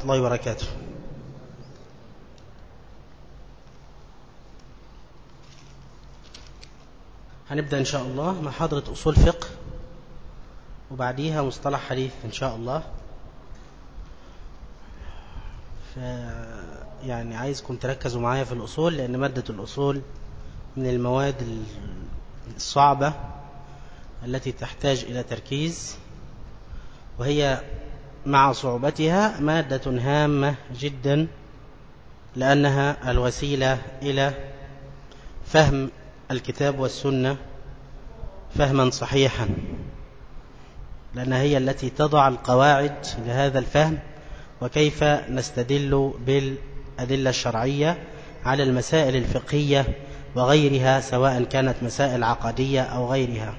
ورحمة الله وبركاته. هنبدأ إن شاء الله محاضرة أصول فقه وبعديها مصطلح حديث إن شاء الله. ف يعني عايزكم تركزوا معايا في الأصول لأن مادة الأصول من المواد الصعبة التي تحتاج إلى تركيز وهي مع صعوبتها مادة هامة جدا لأنها الوسيلة إلى فهم الكتاب والسنة فهما صحيحا لأنها هي التي تضع القواعد لهذا الفهم وكيف نستدل بالأدلة الشرعية على المسائل الفقهية وغيرها سواء كانت مسائل عقدية أو غيرها.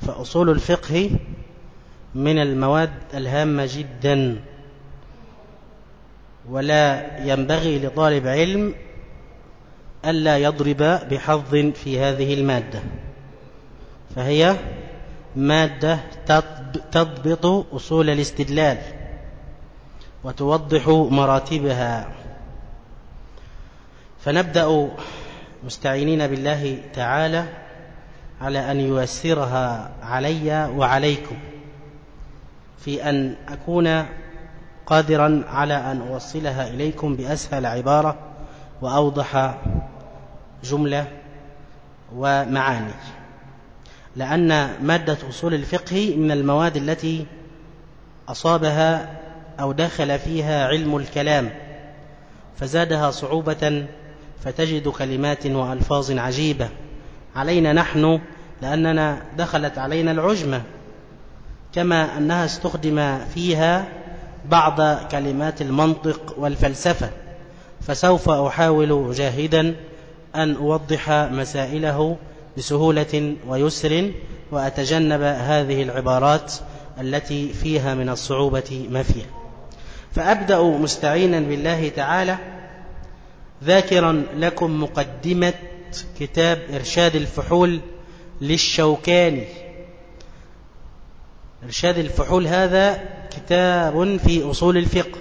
فأصول الفقه من المواد الهامة جدا ولا ينبغي لطالب علم ألا يضرب بحظ في هذه المادة فهي مادة تضبط أصول الاستدلال وتوضح مراتبها. فنبدأ مستعينين بالله تعالى على أن ييسرها علي وعليكم. في أن أكون قادرا على أن أوصلها إليكم بأسهل عبارة وأوضح جملة ومعاني. لأن مادة أصول الفقه من المواد التي أصابها أو دخل فيها علم الكلام فزادها صعوبة فتجد كلمات وألفاظ عجيبة. علينا نحن لأننا دخلت علينا العجمة. كما أنها استخدم فيها بعض كلمات المنطق والفلسفة فسوف أحاول جاهدا أن أوضح مسائله بسهولة ويسر وأتجنب هذه العبارات التي فيها من الصعوبة ما فيها. فأبدأ مستعينا بالله تعالى. ذاكرا لكم مقدمة كتاب إرشاد الفحول للشوكاني. إرشاد الفحول هذا كتاب في أصول الفقه.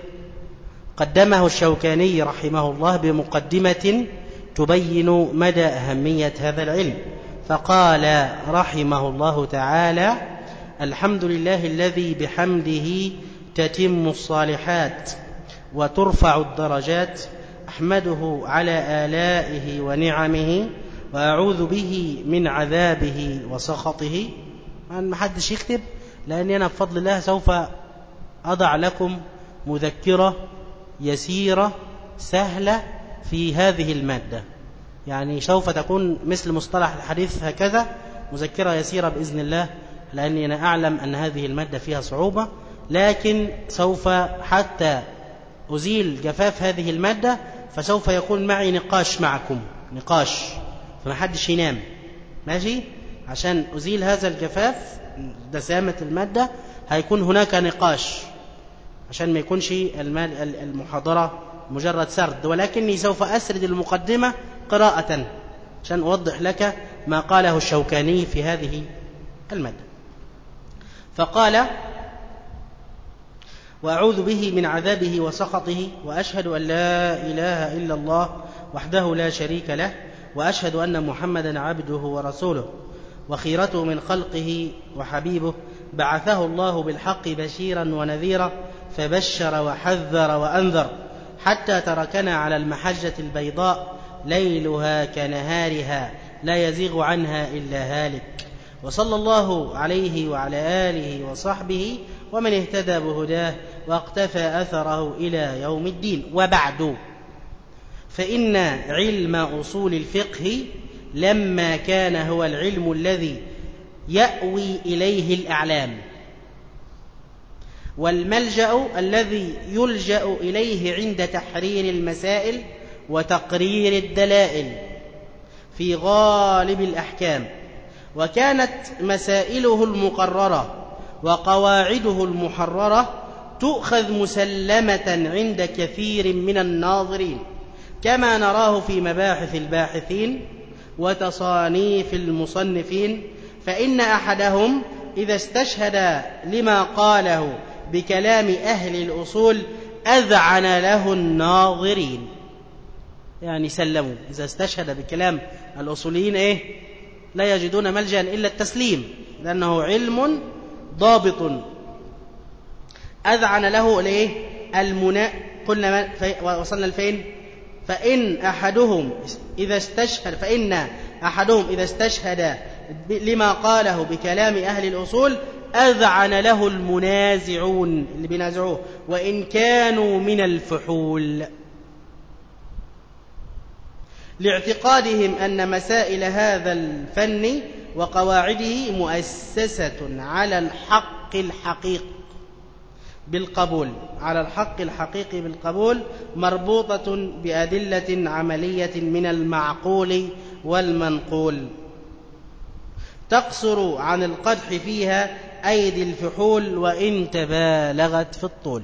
قدمه الشوكاني رحمه الله بمقدمة تبين مدى أهمية هذا العلم. فقال رحمه الله تعالى الحمد لله الذي بحمده تتم الصالحات وترفع الدرجات أحمده على آلائه ونعمه وأعوذ به من عذابه وسخطه. ما حدش يكتب؟ لأني أنا بفضل الله سوف أضع لكم مذكرة يسيرة سهلة في هذه المادة. يعني سوف تكون مثل مصطلح الحديث هكذا مذكرة يسيرة بإذن الله لأني أنا أعلم أن هذه المادة فيها صعوبة لكن سوف حتى أزيل جفاف هذه المادة فسوف يكون معي نقاش معكم. نقاش فما حدش ينام. ماشي؟ عشان أزيل هذا الجفاف دسامة المادة هيكون هناك نقاش. عشان ما يكونش المحاضرة مجرد سرد. ولكني سوف أسرد المقدمة قراءة. عشان أوضح لك ما قاله الشوكاني في هذه المادة. فقال وأعوذ به من عذابه وسخطه وأشهد أن لا إله إلا الله وحده لا شريك له وأشهد أن محمدا عبده ورسوله. وخيرته من خلقه وحبيبه بعثه الله بالحق بشيرا ونذيرا فبشر وحذر وأنذر حتى تركنا على المحجة البيضاء ليلها كنهارها لا يزيغ عنها إلا هالك. وصلى الله عليه وعلى آله وصحبه ومن اهتدى بهداه واقتفى أثره إلى يوم الدين. وبعد فإن علم أصول الفقه لما كان هو العلم الذي يأوي إليه الأعلام. والملجأ الذي يلجأ إليه عند تحرير المسائل وتقرير الدلائل في غالب الأحكام وكانت مسائله المقررة وقواعده المحررة تؤخذ مسلمة عند كثير من الناظرين كما نراه في مباحث الباحثين وتصانيف المصنفين فإن أحدهم إذا استشهد لما قاله بكلام أهل الأصول أذعن له الناظرين. يعني سلموا. إذا استشهد بكلام الأصوليين إيه؟ لا يجدون ملجأ إلا التسليم لأنه علم ضابط. أذعن له الإيه؟ المناء قلنا وصلنا لفين؟ فإن أحدهم إذا استشهد فإن أحدهم إذا استشهد لما قاله بكلام أهل الأصول أذعن له المنازعون اللي بينازعوه وإن كانوا من الفحول. لاعتقادهم أن مسائل هذا الفن وقواعده مؤسسة على الحق الحقيقي. بالقبول على الحق الحقيقي بالقبول مربوطة بأدلة عملية من المعقول والمنقول. تقصر عن القدح فيها أيدي الفحول وإن تبالغت في الطول.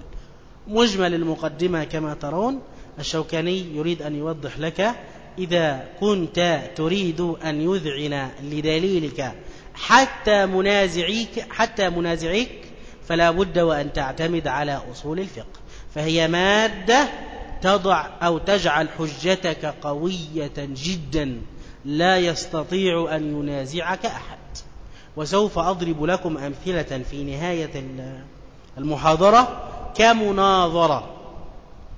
مجمل المقدمة كما ترون. الشوكاني يريد أن يوضح لك إذا كنت تريد أن يذعن لدليلك حتى منازعيك حتى منازعيك فلا بد وأن تعتمد على أصول الفقه. فهي مادة تضع أو تجعل حجتك قوية جدا. لا يستطيع أن ينازعك أحد. وسوف أضرب لكم أمثلة في نهاية المحاضرة. كمناظرة.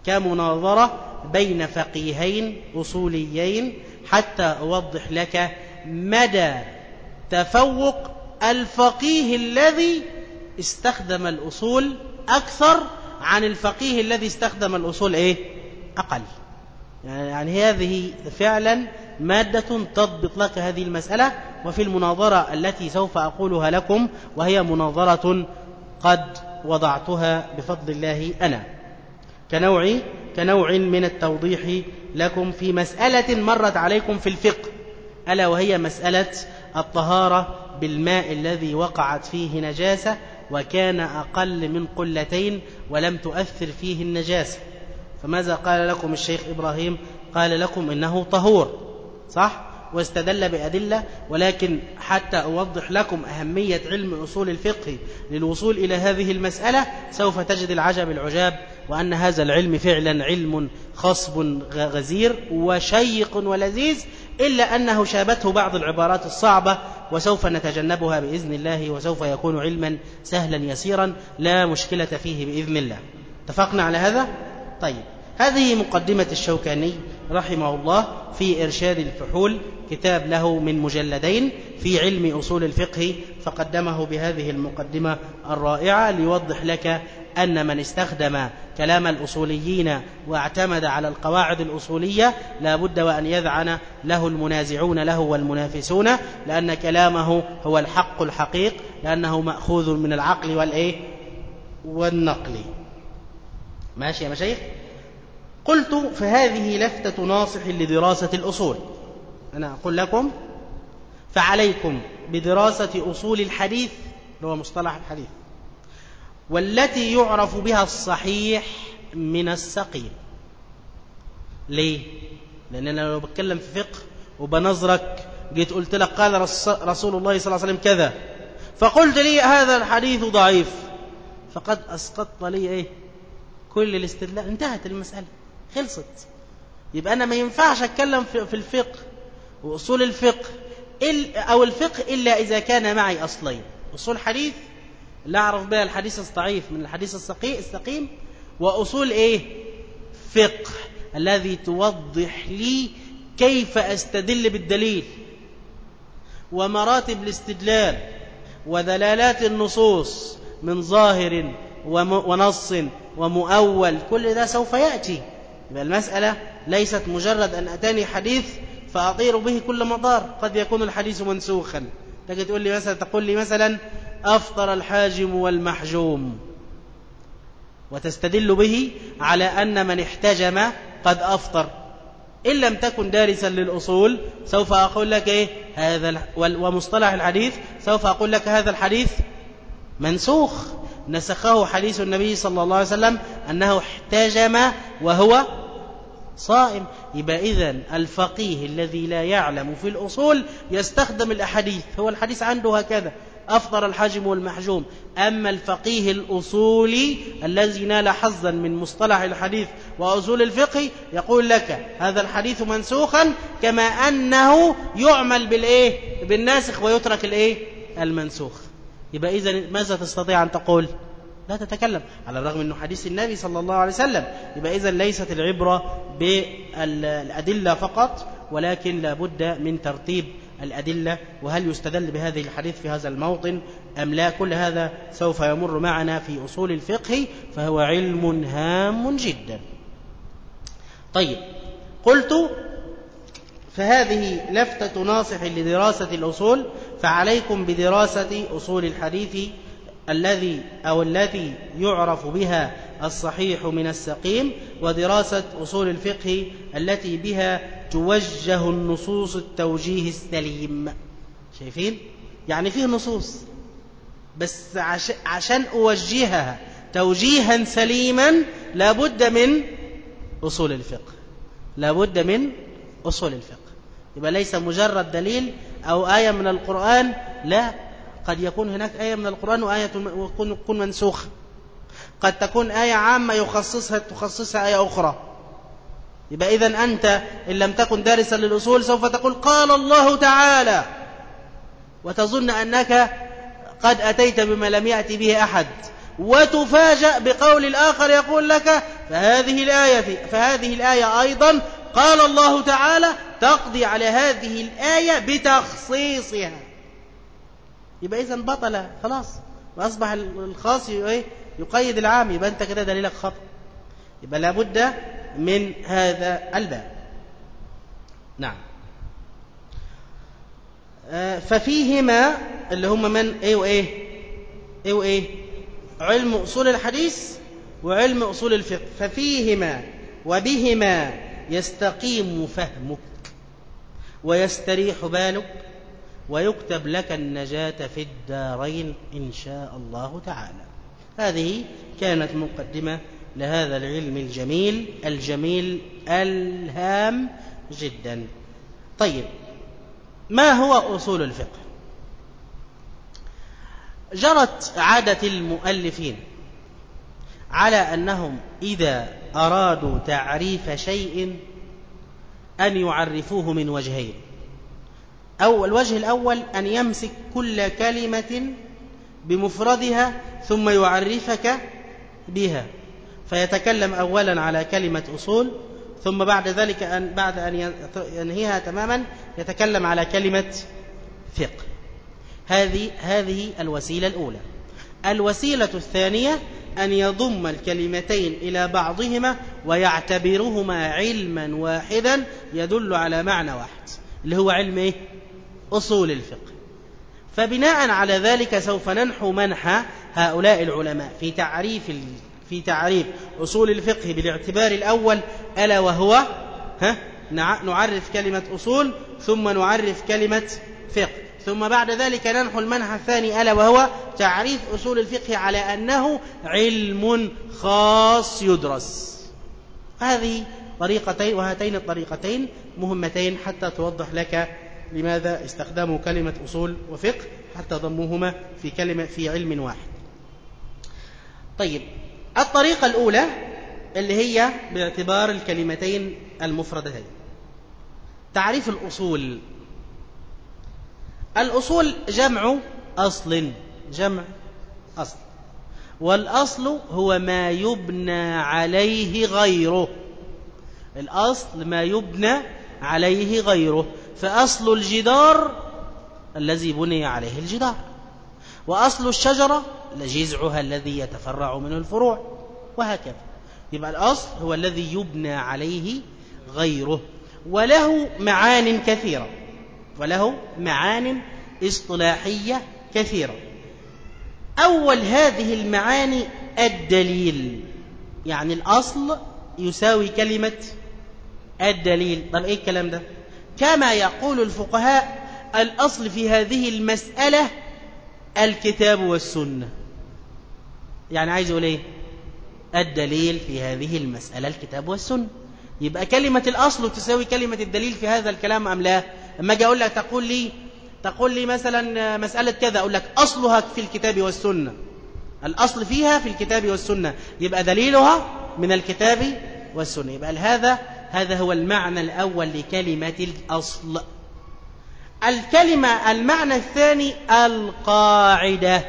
كمناظرة بين فقيهين أصوليين حتى أوضح لك مدى تفوق الفقيه الذي استخدم الأصول أكثر عن الفقيه الذي استخدم الأصول إيه؟ أقل يعني هذه فعلا مادة تضبط لك هذه المسألة وفي المناظرة التي سوف أقولها لكم وهي مناظرة قد وضعتها بفضل الله أنا كنوع كنوع من التوضيح لكم في مسألة مرت عليكم في الفقه ألا وهي مسألة الطهارة بالماء الذي وقعت فيه نجاسة وكان أقل من قلتين ولم تؤثر فيه النجاسة. فماذا قال لكم الشيخ إبراهيم؟ قال لكم إنه طهور. صح؟ واستدل بأدلة ولكن حتى أوضح لكم أهمية علم أصول الفقه للوصول إلى هذه المسألة سوف تجد العجب العجاب وأن هذا العلم فعلا علم خصب غزير وشيق ولذيذ إلا أنه شابته بعض العبارات الصعبة وسوف نتجنبها بإذن الله وسوف يكون علما سهلا يسيرا لا مشكلة فيه بإذن الله اتفقنا على هذا؟ طيب هذه مقدمة الشوكاني رحمه الله في إرشاد الفحول كتاب له من مجلدين في علم أصول الفقه فقدمه بهذه المقدمة الرائعة ليوضح لك أن من استخدم كلام الأصوليين واعتمد على القواعد الأصولية لا بد وأن يذعن له المنازعون له والمنافسون لأن كلامه هو الحق الحقيق لأنه مأخوذ من العقل والإيه؟ والنقل. ماشي يا مشايخ؟ قلت فهذه لفتة ناصح لدراسة الأصول. أنا أقول لكم فعليكم بدراسة أصول الحديث اللي هو مصطلح الحديث. والتي يعرف بها الصحيح من السقيم. ليه؟ لأن أنا لو بتكلم في فقه وبنظرك جيت قلت لك قال رسول الله صلى الله عليه وسلم كذا فقلت لي هذا الحديث ضعيف. فقد أسقطت لي إيه؟ كل الاستدلال. انتهت المسألة. خلصت. يبقى أنا ما ينفعش أتكلم في الفقه وأصول الفقه أو الفقه إلا إذا كان معي أصلين. أصول حديث لا أعرف بها الحديث الضعيف من الحديث السقيم وأصول إيه؟ فقه الذي توضح لي كيف أستدل بالدليل ومراتب الاستدلال ودلالات النصوص من ظاهر ونص ومؤول كل ده سوف يأتي. يبقى المسألة ليست مجرد أن أتاني حديث فأطير به كل مطار قد يكون الحديث منسوخا. تجي تقول لي مثلا تقول لي مثلا أفطر الحاجم والمحجوم. وتستدل به على أن من احتجم قد أفطر. إن لم تكن دارسا للأصول سوف أقول لك إيه؟ هذا ومصطلح الحديث سوف أقول لك هذا الحديث منسوخ. نسخه حديث النبي صلى الله عليه وسلم أنه احتجم وهو صائم. يبقى إذن الفقيه الذي لا يعلم في الأصول يستخدم الأحاديث. هو الحديث عنده هكذا. أفطر الحاجم والمحجوم. أما الفقيه الأصولي الذي نال حظا من مصطلح الحديث وأصول الفقه يقول لك هذا الحديث منسوخا كما أنه يعمل بالإيه؟ بالناسخ ويترك الإيه؟ المنسوخ. يبقى إذا ماذا تستطيع أن تقول؟ لا تتكلم. على الرغم أنه حديث النبي صلى الله عليه وسلم. يبقى إذا ليست العبرة بالأدلة فقط ولكن لا بد من ترتيب الأدلة وهل يستدل بهذه الحديث في هذا الموطن أم لا؟ كل هذا سوف يمر معنا في أصول الفقه فهو علم هام جدا. طيب قلت فهذه لفتة ناصح لدراسة الأصول فعليكم بدراسة أصول الحديث الذي أو التي يعرف بها الصحيح من السقيم ودراسة أصول الفقه التي بها توجه النصوص التوجيه السليم. شايفين؟ يعني فيه نصوص. بس عشان أوجهها توجيها سليما لابد من أصول الفقه. لابد من أصول الفقه. يبقى ليس مجرد دليل أو آية من القرآن لا. قد يكون هناك آية من القرآن وآية تكون منسوخة قد تكون آية عامة يخصصها تخصصها آية أخرى. يبقى إذا أنت إن لم تكن دارسا للأصول سوف تقول قال الله تعالى. وتظن أنك قد أتيت بما لم يأتي به أحد. وتفاجأ بقول الآخر يقول لك فهذه الآية فهذه الآية أيضا قال الله تعالى تقضي على هذه الآية بتخصيصها. يبقى إذا بطل خلاص. وأصبح الخاص إيه؟ يقيد العام يبقى أنت كده دليلك خطأ. يبقى لابد من هذا الباب. نعم. آه، ففيهما اللي هم من؟ إيه وإيه؟ إيه وإيه؟ علم أصول الحديث وعلم أصول الفقه. ففيهما وبهما يستقيم فهمك ويستريح بالك ويكتب لك النجاة في الدارين إن شاء الله تعالى. هذه كانت مقدمة لهذا العلم الجميل الجميل ألهام جدا. طيب ما هو أصول الفقه؟ جرت عادة المؤلفين على أنهم إذا أرادوا تعريف شيء أن يعرفوه من وجهين. أو الوجه الأول أن يمسك كل كلمة بمفردها ثم يعرفك بها. فيتكلم أولا على كلمة أصول ثم بعد ذلك أن بعد أن ينهيها تماما يتكلم على كلمة فقه. هذه هذه الوسيلة الأولى. الوسيلة الثانية أن يضم الكلمتين إلى بعضهما ويعتبرهما علما واحدا يدل على معنى واحد اللي هو علم إيه؟ أصول الفقه. فبناء على ذلك سوف ننحو منحى هؤلاء العلماء في تعريف في تعريف أصول الفقه بالاعتبار الأول ألا وهو ها نعرف كلمة أصول ثم نعرف كلمة فقه. ثم بعد ذلك ننحو المنحى الثاني ألا وهو تعريف أصول الفقه على أنه علم خاص يدرس. هذه طريقتين وهاتين الطريقتين مهمتين حتى توضح لك لماذا استخدموا كلمة أصول وفقه حتى ضموهما في كلمة في علم واحد. طيب الطريقة الأولى اللي هي باعتبار الكلمتين المفردتين تعريف الأصول. الأصول جمع أصل جمع أصل. والأصل هو ما يبنى عليه غيره. الأصل ما يبنى عليه غيره. فأصل الجدار الذي بني عليه الجدار. وأصل الشجرة جذعها الذي يتفرع منه الفروع وهكذا. يبقى الأصل هو الذي يبنى عليه غيره وله معان كثيرة وله معان اصطلاحية كثيرة. أول هذه المعاني الدليل يعني الأصل يساوي كلمة الدليل. طب إيه الكلام ده؟ كما يقول الفقهاء الأصل في هذه المسألة الكتاب والسنة. يعني عايز يقول إيه؟ الدليل في هذه المسألة الكتاب والسنة. يبقى كلمة الأصل تساوي كلمة الدليل في هذا الكلام أم لا؟ لما أجي أقول لك تقول لي تقول لي مثلا مسألة كذا أقول لك أصلها في الكتاب والسنة. الأصل فيها في الكتاب والسنة. يبقى دليلها من الكتاب والسنة. يبقى هذا هذا هو المعنى الأول لكلمة الأصل. الكلمة المعنى الثاني القاعدة.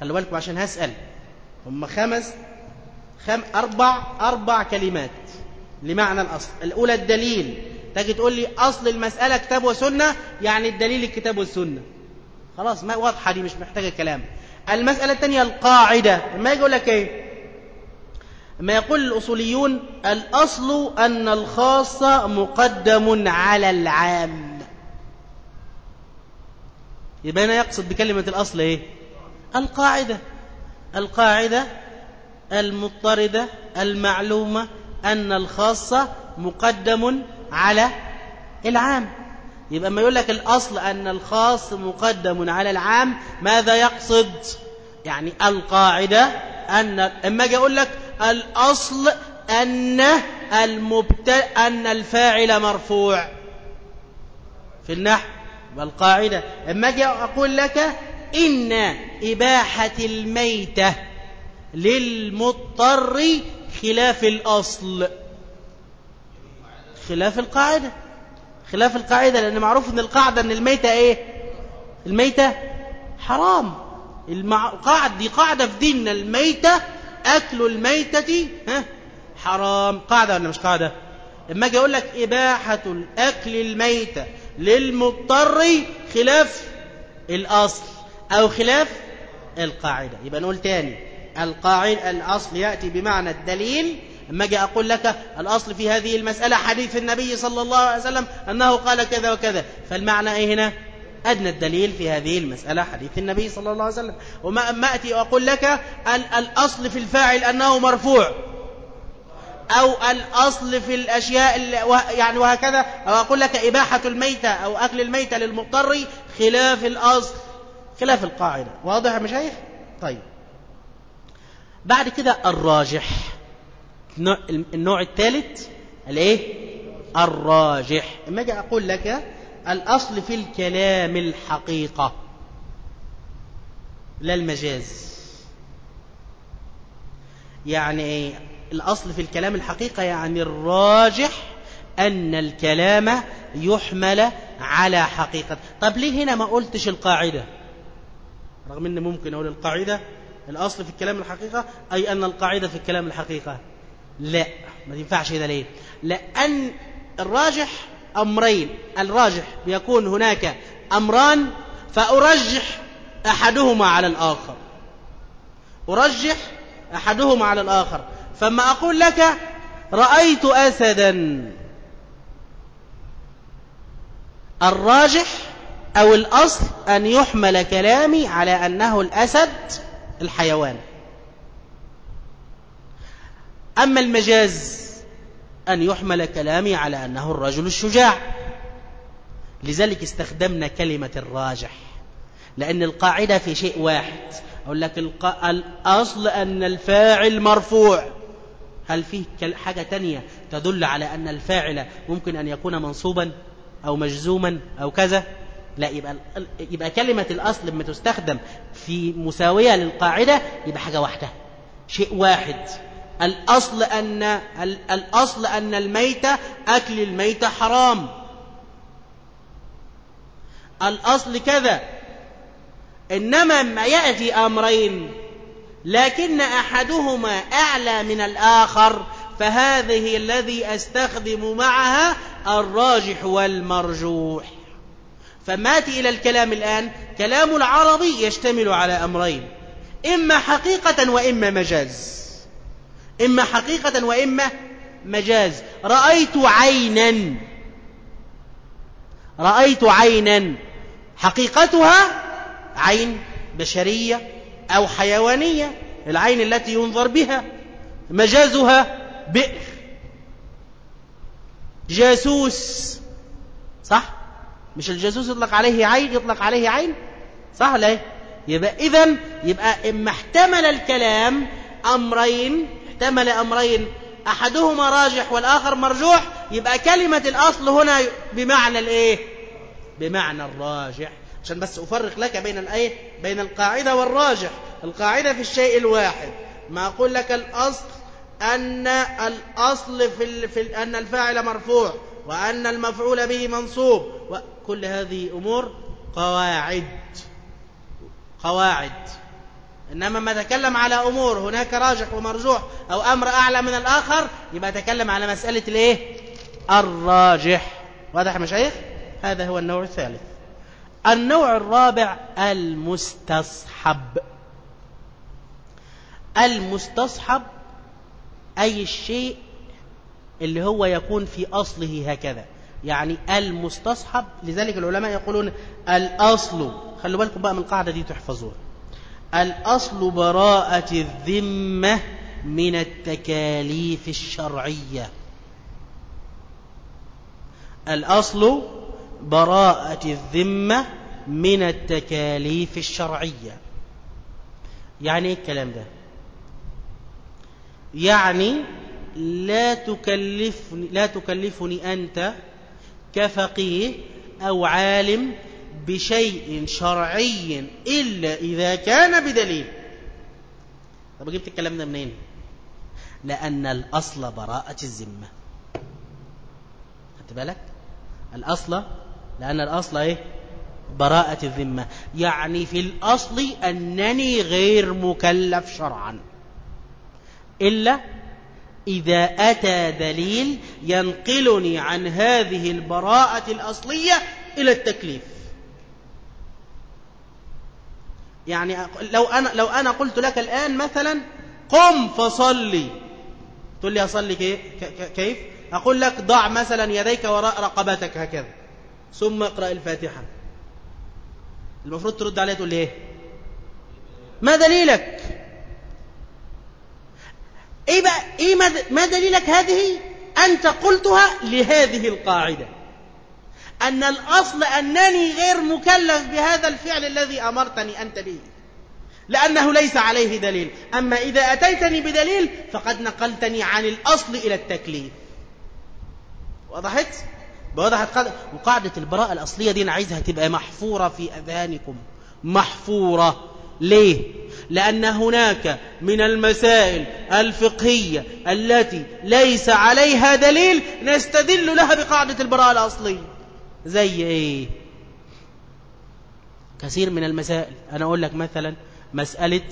خلوا بالكم عشان هسأل. هم خمس خم أربع أربع كلمات. لمعنى الأصل. الأولى الدليل. تجي تقول لي أصل المسألة كتاب وسنة يعني الدليل الكتاب والسنة. خلاص ما واضحة دي مش محتاجة كلام. المسألة الثانية القاعدة. ما يقول لك إيه؟ ما يقول الأصوليون الأصل أن الخاص مقدم على العام. يبقى هنا يقصد بكلمة الأصل إيه؟ القاعدة. القاعدة المضطردة المعلومة أن الخاص مقدم على العام. يبقى ما يقول لك الأصل أن الخاص مقدم على العام ماذا يقصد؟ يعني القاعدة أن إما أجي أقول لك الأصل أن المبت... أن الفاعل مرفوع في النحو والقاعدة إما أجي أقول لك إن إباحة الميتة للمضطر خلاف الأصل. خلاف القاعدة. خلاف القاعدة لأن معروف أن القاعدة أن الميتة إيه؟ الميتة حرام. القاعدة دي قاعدة في ديننا الميتة أكل الميتة ها حرام. قاعدة ولا مش قاعدة؟ لما أجي أقول لك إباحة الأكل الميتة للمضطر خلاف الأصل. أو خلاف القاعدة. يبقى نقول تاني القاعدة الأصل يأتي بمعنى الدليل. لما أجي أقول لك الأصل في هذه المسألة حديث النبي صلى الله عليه وسلم أنه قال كذا وكذا. فالمعنى إيه هنا؟ أدنى الدليل في هذه المسألة حديث النبي صلى الله عليه وسلم. وما أما أتي وأقول لك الأصل في الفاعل أنه مرفوع. أو الأصل في الأشياء يعني وهكذا. أو أقول لك إباحة الميتة أو أكل الميتة للمضطر خلاف الأصل. خلاف القاعدة. واضح يا مشايخ؟ طيب. بعد كده الراجح. النوع الثالث الإيه؟ الراجح. أما أجي أقول لك الأصل في الكلام الحقيقة. لا المجاز. يعني إيه الأصل في الكلام الحقيقة يعني الراجح أن الكلام يحمل على حقيقة. طب ليه هنا ما قلتش القاعدة؟ رغم ان ممكن أقول القاعده الأصل في الكلام الحقيقة أي أن القاعدة في الكلام الحقيقة. لا ما ينفعش ده ليه؟ لأن الراجح أمرين. الراجح بيكون هناك أمران فأرجح أحدهما على الآخر. أرجح أحدهما على الآخر. فما أقول لك رأيت أسدا. الراجح أو الأصل أن يحمل كلامي على أنه الأسد الحيوان. أما المجاز أن يحمل كلامي على أنه الرجل الشجاع لذلك استخدمنا كلمة الراجح لأن القاعدة في شيء واحد. أقول لك الأصل أن الفاعل مرفوع. هل فيه حاجة تانية تدل على أن الفاعل ممكن أن يكون منصوبا أو مجزوما أو كذا؟ لا يبقى, يبقى كلمة الأصل لما تستخدم في مساوية للقاعدة يبقى حاجة واحدة شيء واحد. الأصل أن الأصل أن الميتة أكل الميتة حرام. الأصل كذا. إنما ما يأتي أمرين لكن أحدهما أعلى من الآخر فهذه الذي أستخدم معها الراجح والمرجوح. فماتي إلى الكلام الآن. كلام العربي يشتمل على أمرين. إما حقيقة وإما مجاز. إما حقيقة وإما مجاز. رأيت عينا. رأيت عينا. حقيقتها عين بشرية أو حيوانية. العين التي ينظر بها. مجازها بئر. جاسوس. صح؟ مش الجاسوس يطلق عليه عين يطلق عليه عين؟ صح ولا إيه؟ يبقى اذا يبقى إما احتمل الكلام أمرين احتمل أمرين أحدهما راجح والآخر مرجوح يبقى كلمة الأصل هنا بمعنى الإيه؟ بمعنى الراجح. عشان بس أفرق لك بين الأيه؟ بين القاعدة والراجح. القاعدة في الشيء الواحد. ما أقول لك الأصل أن الأصل في, ال... في أن الفاعل مرفوع وأن المفعول به منصوب. وكل هذه أمور قواعد. قواعد. إنما ما تكلم على أمور هناك راجح ومرجوح أو أمر أعلى من الآخر يبقى تكلم على مسألة الإيه؟ الراجح. واضح مشايخ؟ هذا هو النوع الثالث. النوع الرابع المستصحب. المستصحب أي الشيء اللي هو يكون في أصله هكذا. يعني المستصحب. لذلك العلماء يقولون الأصل خلوا بالكم بقى من القاعدة دي تحفظوها. الأصل براءة الذمة من التكاليف الشرعية. الأصل براءة الذمة من التكاليف الشرعية. يعني إيه الكلام ده؟ يعني لا تكلفني, لا تكلفني أنت كفقيه أو عالم بشيء شرعي إلا إذا كان بدليل. طب جبت الكلام ده منين؟ لأن الأصل براءة الذمة. خدت بالك؟ الأصل لأن الأصل إيه؟ براءة الذمة. يعني في الأصل أنني غير مكلف شرعا. إلا إذا أتى دليل ينقلني عن هذه البراءة الأصلية إلى التكليف. يعني لو أنا, لو أنا قلت لك الآن مثلا قم فصلي. تقول لي أصلي كيف؟ أقول لك ضع مثلا يديك وراء رقبتك هكذا. ثم اقرأ الفاتحة. المفروض ترد عليه تقول لي إيه؟ ما دليلك؟ إيه بقى؟ إيه ما دليلك هذه؟ أنت قلتها لهذه القاعدة. أن الأصل أنني غير مكلف بهذا الفعل الذي أمرتني انت به لأنه ليس عليه دليل. أما إذا أتيتني بدليل فقد نقلتني عن الأصل إلى التكليف. وضحت؟ وضحت قاعدة وقاعدة البراءة الأصلية دي أنا عايزها تبقى محفورة في أذهانكم محفورة. ليه؟ لأن هناك من المسائل الفقهية التي ليس عليها دليل نستدل لها بقاعدة البراءة الأصلية. زي إيه؟ كثير من المسائل. أنا أقول لك مثلا مسألة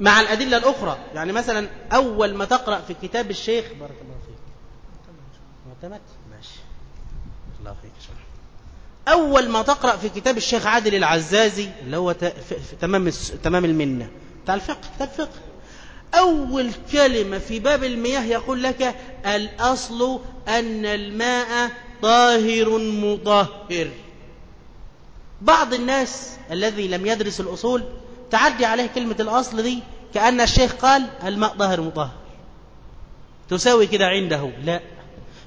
مع الأدلة الأخرى. يعني مثلا أول ما تقرأ في كتاب الشيخ بارك الله فيك. معتمد؟ ماشي. الله فيك. أول ما تقرأ في كتاب الشيخ عادل العزازي اللي هو تمام تمام المنة. بتاع الفقه كتاب فقه أول كلمة في باب المياه يقول لك الأصل أن الماء طاهر مطهر. بعض الناس الذي لم يدرس الأصول تعدي عليه كلمة الأصل دي كأن الشيخ قال الماء طاهر مطهر. تساوي كده عنده. لا.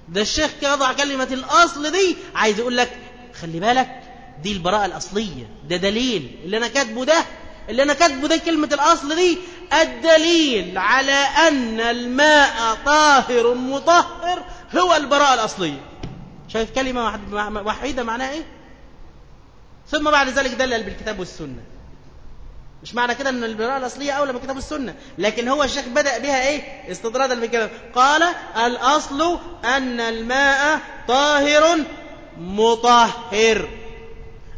ده الشيخ يضع كلمة الأصل دي عايز يقول لك خلي بالك دي البراءة الأصلية ده دليل. اللي أنا كاتبه ده اللي أنا كاتبه ده كلمة الأصل دي الدليل على أن الماء طاهر مطهر هو البراءة الأصلية. شايف كلمة وحيدة معناها إيه؟ ثم بعد ذلك دلل بالكتاب والسنة. مش معنى كده إن البراءة الأصلية أولى من الكتاب والسنة لكن هو الشيخ بدأ بها إيه؟ استطرادا بالكلام. قال الأصل أن الماء طاهر مطهر.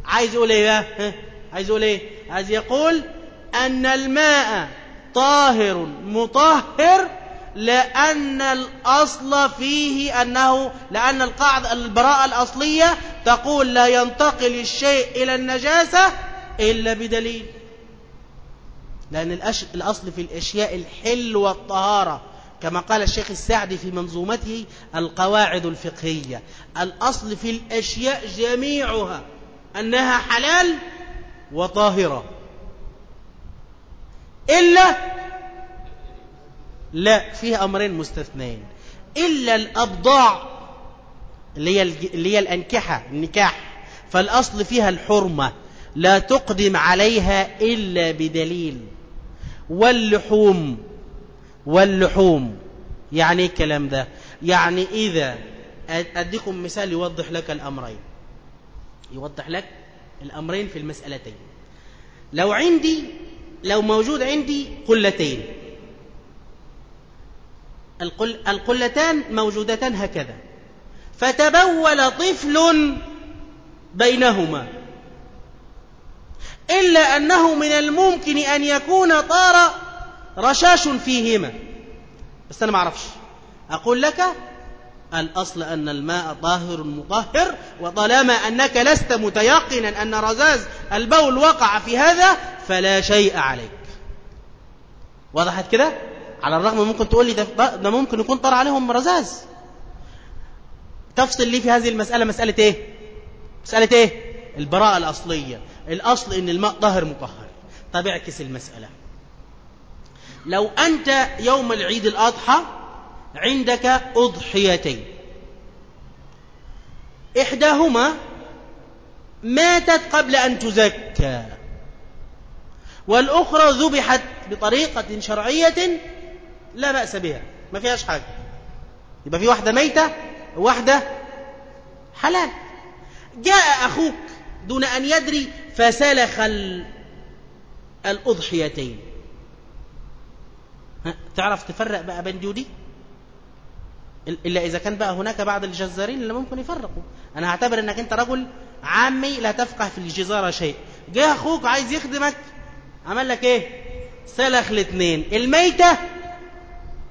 عايز يقول إيه بقى؟ عايز يقول إيه؟ عايز يقول أن الماء طاهر مطهر لأن الأصل فيه أنه لأن القاعدة البراءة الأصلية تقول لا ينتقل الشيء إلى النجاسة إلا بدليل. لأن الأصل في الأشياء الحل والطهارة كما قال الشيخ السعدي في منظومته القواعد الفقهية. الأصل في الأشياء جميعها أنها حلال وطاهرة. إلا لا فيها أمرين مستثنين إلا الأبضاع اللي هي اللي هي الأنكحة النكاح. فالأصل فيها الحرمة. لا تقدم عليها إلا بدليل. واللحوم. واللحوم. يعني إيه الكلام ده؟ يعني إذا أديكم مثال يوضح لك الأمرين. يوضح لك الأمرين في المسألتين. لو عندي لو موجود عندي قلتين. القل القلتان موجودتان هكذا. فتبول طفل بينهما. إلا أنه من الممكن أن يكون طار رشاش فيهما. بس أنا ما أعرفش. أقول لك الأصل أن الماء طاهر مطهر وطالما أنك لست متيقنا أن رزاز البول وقع في هذا فلا شيء عليك. وضحت كده؟ على الرغم ممكن تقول لي ده, ده ممكن يكون طار عليهم رزاز. تفصل لي في هذه المسألة مسألة إيه؟ مسألة إيه؟ البراءة الأصلية. الأصل إن الماء طاهر مطهر. طب اعكس المسألة. لو أنت يوم العيد الأضحى عندك أضحيتين. إحداهما ماتت قبل أن تزكى والأخرى ذبحت بطريقة شرعية لا بأس بها ما فيهاش حاجة. يبقى في واحدة ميتة وواحدة حلال. جاء أخوك دون أن يدري فسلخ الأضحيتين. تعرف تفرق بقى بين دي إلا إذا كان بقى هناك بعض الجزارين اللي ممكن يفرقوا. أنا هعتبر أنك أنت رجل عامي لا تفقه في الجزارة شيء. جاء أخوك عايز يخدمك. عمل لك إيه؟ سلخ الاثنين. الميتة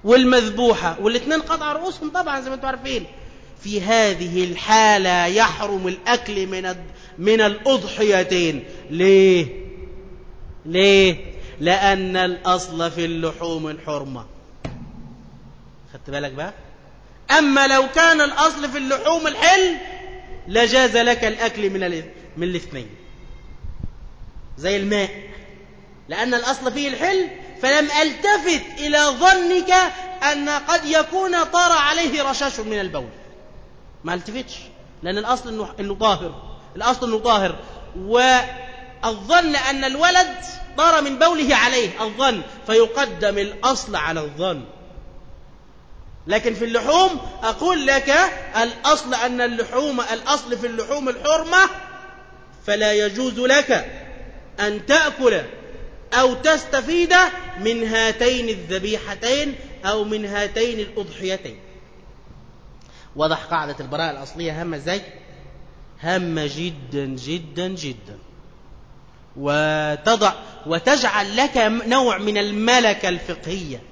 والمذبوحة. والاثنين قطع رؤوسهم طبعا زي ما أنتم عارفين. في هذه الحالة يحرم الأكل من من الأضحيتين. ليه؟ ليه؟ لأن الأصل في اللحوم الحرمة. خدت بالك بقى؟ أما لو كان الأصل في اللحوم الحل لجاز لك الأكل من من الاثنين. زي الماء. لأن الأصل فيه الحل فلم ألتفت إلى ظنك أن قد يكون طار عليه رشاش من البول. ما ألتفتش. لأن الأصل إنه طاهر. الأصل إنه طاهر. والظن أن الولد طار من بوله عليه الظن. فيقدم الأصل على الظن. لكن في اللحوم أقول لك الأصل أن اللحوم الأصل في اللحوم الحرمة فلا يجوز لك أن تأكل أو تستفيد من هاتين الذبيحتين أو من هاتين الأضحيتين. وضح قاعدة البراءة الأصلية؟ هامة إزاي هامة جدا جدا جدا. وتضع وتجعل لك نوع من الملكة الفقهية.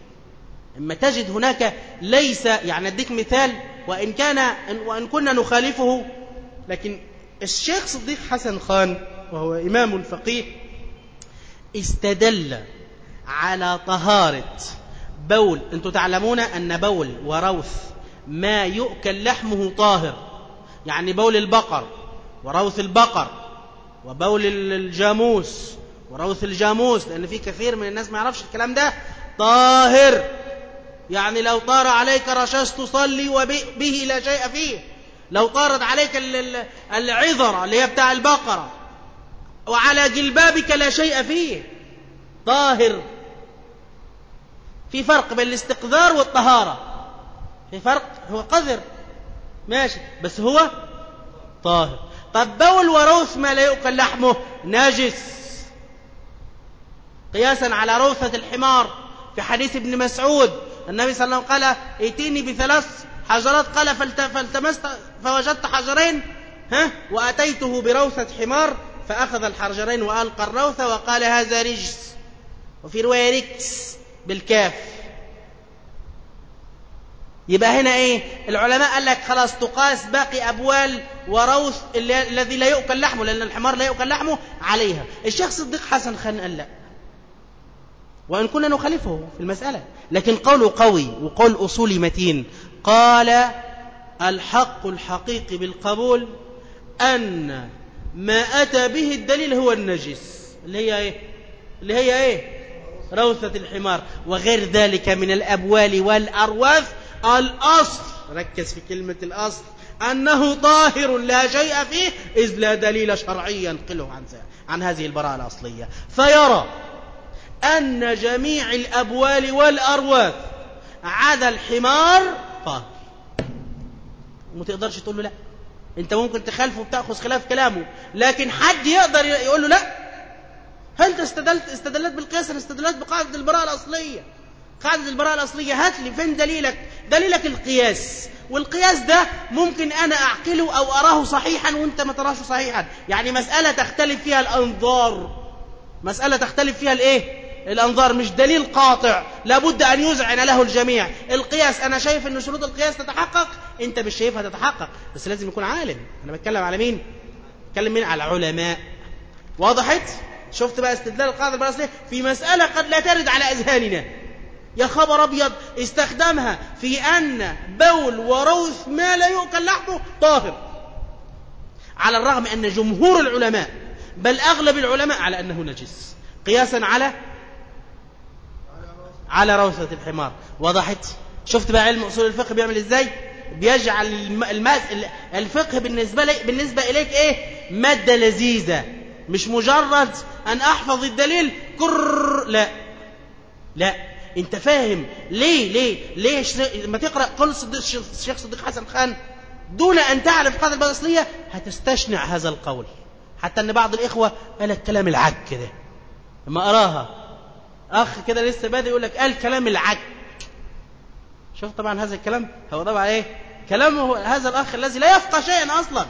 إما تجد هناك ليس يعني أديك مثال وإن كان وإن كنا نخالفه لكن الشيخ صديق حسن خان وهو إمام الفقيه استدل على طهارة بول. أنتم تعلمون أن بول وروث ما يؤكل لحمه طاهر يعني بول البقر وروث البقر. وبول الجاموس وروث الجاموس لأن في كثير من الناس ما يعرفش الكلام ده. طاهر. يعني لو طار عليك رشاش تصلي وبه لا شيء فيه. لو طارت عليك العذرة اللي هي بتاع البقرة وعلى جلبابك لا شيء فيه. طاهر. في فرق بين الاستقذار والطهارة. في فرق هو قذر. ماشي. بس هو طاهر. طب بول وروث ما لا يؤكل لحمه؟ نجس قياسا على روثة الحمار. في حديث ابن مسعود النبي صلى الله عليه وسلم قال ائتيني بثلاث حجرات. قال فالتمست فوجدت حجرين ها؟ وأتيته بروثة حمار فأخذ الحجرين وألقى الروثة وقال هذا رجس. وفي رواية ركس بالكاف. يبقى هنا إيه؟ العلماء قال لك خلاص تقاس باقي أبوال وروث الذي لا يؤكل لحمه لأن الحمار لا يؤكل لحمه عليها. الشيخ صديق حسن خان قال لا. وإن كنا نخالفه في المسألة. لكن قوله قوي وقول أصولي متين. قال الحق الحقيقي بالقبول أن ما أتى به الدليل هو النجس. اللي هي إيه؟ اللي هي إيه؟ روثة الحمار. وغير ذلك من الأبوال والأرواث الأصل. ركز في كلمة الأصل. أنه طاهر لا شيء فيه إذ لا دليل شرعي ينقله عن, عن هذه البراءة الأصلية. فيرى أن جميع الأبوال والأرواث عدا الحمار طاهر. وما تقدرش تقول له لا. أنت ممكن تخالفه وتأخذ خلاف كلامه لكن حد يقدر يقول له لا. هل استدلت استدلت بالقياس استدلت بقاعدة البراءة الأصلية؟ قاعدة البراءة الأصلية هات لي فين دليلك؟ دليلك القياس. والقياس ده ممكن أنا أعقله أو أراه صحيحا وأنت ما تراهش صحيحا. يعني مسألة تختلف فيها الأنظار. مسألة تختلف فيها الإيه؟ الأنظار. مش دليل قاطع. لابد أن يذعن له الجميع. القياس أنا شايف إن شروط القياس تتحقق. أنت مش شايفها تتحقق. بس لازم يكون عالم. أنا بتكلم على مين؟ بتكلم مين؟ على علماء. وضحت شفت بقى استدلال القاعده البراسليه في مسألة قد لا ترد على أذهاننا. يا خبر أبيض استخدمها في أن بول وروث ما لا يؤكل لحمه طاهر. على الرغم أن جمهور العلماء بل أغلب العلماء على أنه نجس. قياسا على؟ على روثة الحمار. وضحت؟ شفت بقى علم أصول الفقه بيعمل إزاي؟ بيجعل الماس الفقه بالنسبة لي بالنسبة إليك إيه؟ مادة لذيذة. مش مجرد أن أحفظ الدليل كر لا. لا. أنت فاهم ليه ليه ليه لما تقرأ قول الشيخ صديق حسن خان دون أن تعرف قاعدة الأصلية هتستشنع هذا القول. حتى أن بعض الإخوة قال الكلام العك كده. لما أراها أخ كده لسه بادئ يقول لك قال كلام العك. شوف طبعا هذا الكلام هو طبعا إيه؟ كلامه هذا الأخ الذي لا يفقه شيئا أصلا.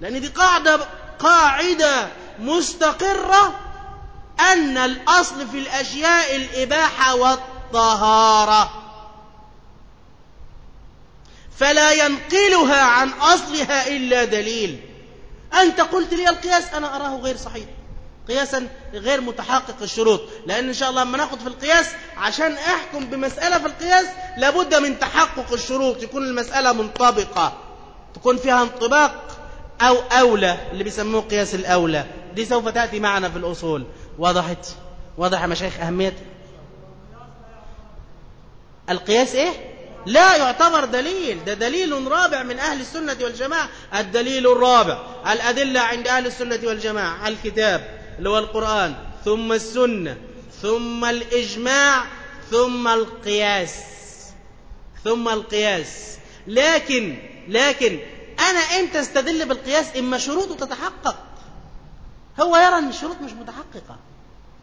لأن دي قاعدة قاعدة مستقرة أن الأصل في الأشياء الإباحة والطهارة. فلا ينقلها عن أصلها إلا دليل. أنت قلت لي القياس أنا أراه غير صحيح. قياسا غير متحقق الشروط. لأن إن شاء الله لما ناخد في القياس عشان أحكم بمسألة في القياس لابد من تحقق الشروط. يكون المسألة منطبقة. تكون فيها انطباق أو أولى اللي بيسموه قياس الأولى. دي سوف تأتي معنا في الأصول. وضحت وضح يا مشايخ أهمية القياس إيه؟ لا يعتبر دليل ده دليل رابع من أهل السنة والجماعة. الدليل الرابع الأدلة عند أهل السنة والجماعة الكتاب اللي هو القرآن ثم السنة ثم الإجماع ثم القياس ثم القياس. لكن لكن أنا إمتى أستدل بالقياس؟ إما شروطه تتحقق. هو يرى أن الشروط مش متحققة.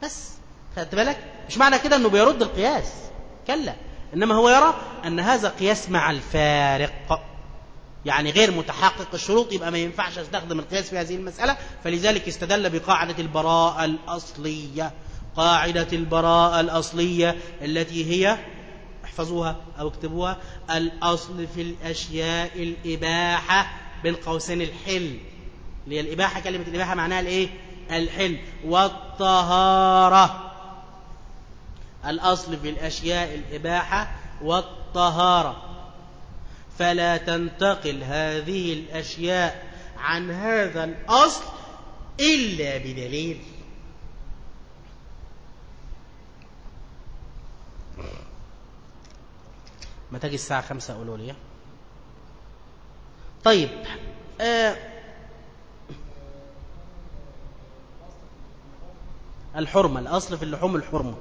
بس خدت بالك؟ مش معنى كده أنه بيرد القياس. كلا. إنما هو يرى أن هذا قياس مع الفارق. يعني غير متحقق الشروط يبقى ما ينفعش أستخدم القياس في هذه المسألة. فلذلك استدل بقاعدة البراءة الأصلية. قاعدة البراءة الأصلية التي هي احفظوها أو اكتبوها الأصل في الأشياء الإباحة بين قوسين الحل. اللي هي الإباحة كلمة الإباحة معناها الإيه؟ الحل والطهارة. الأصل في الأشياء الإباحة والطهارة. فلا تنتقل هذه الأشياء عن هذا الأصل إلا بدليل. ما تجي الساعة خمسة قولوا لي. طيب آه الحرمة الأصل في اللحوم الحرمة.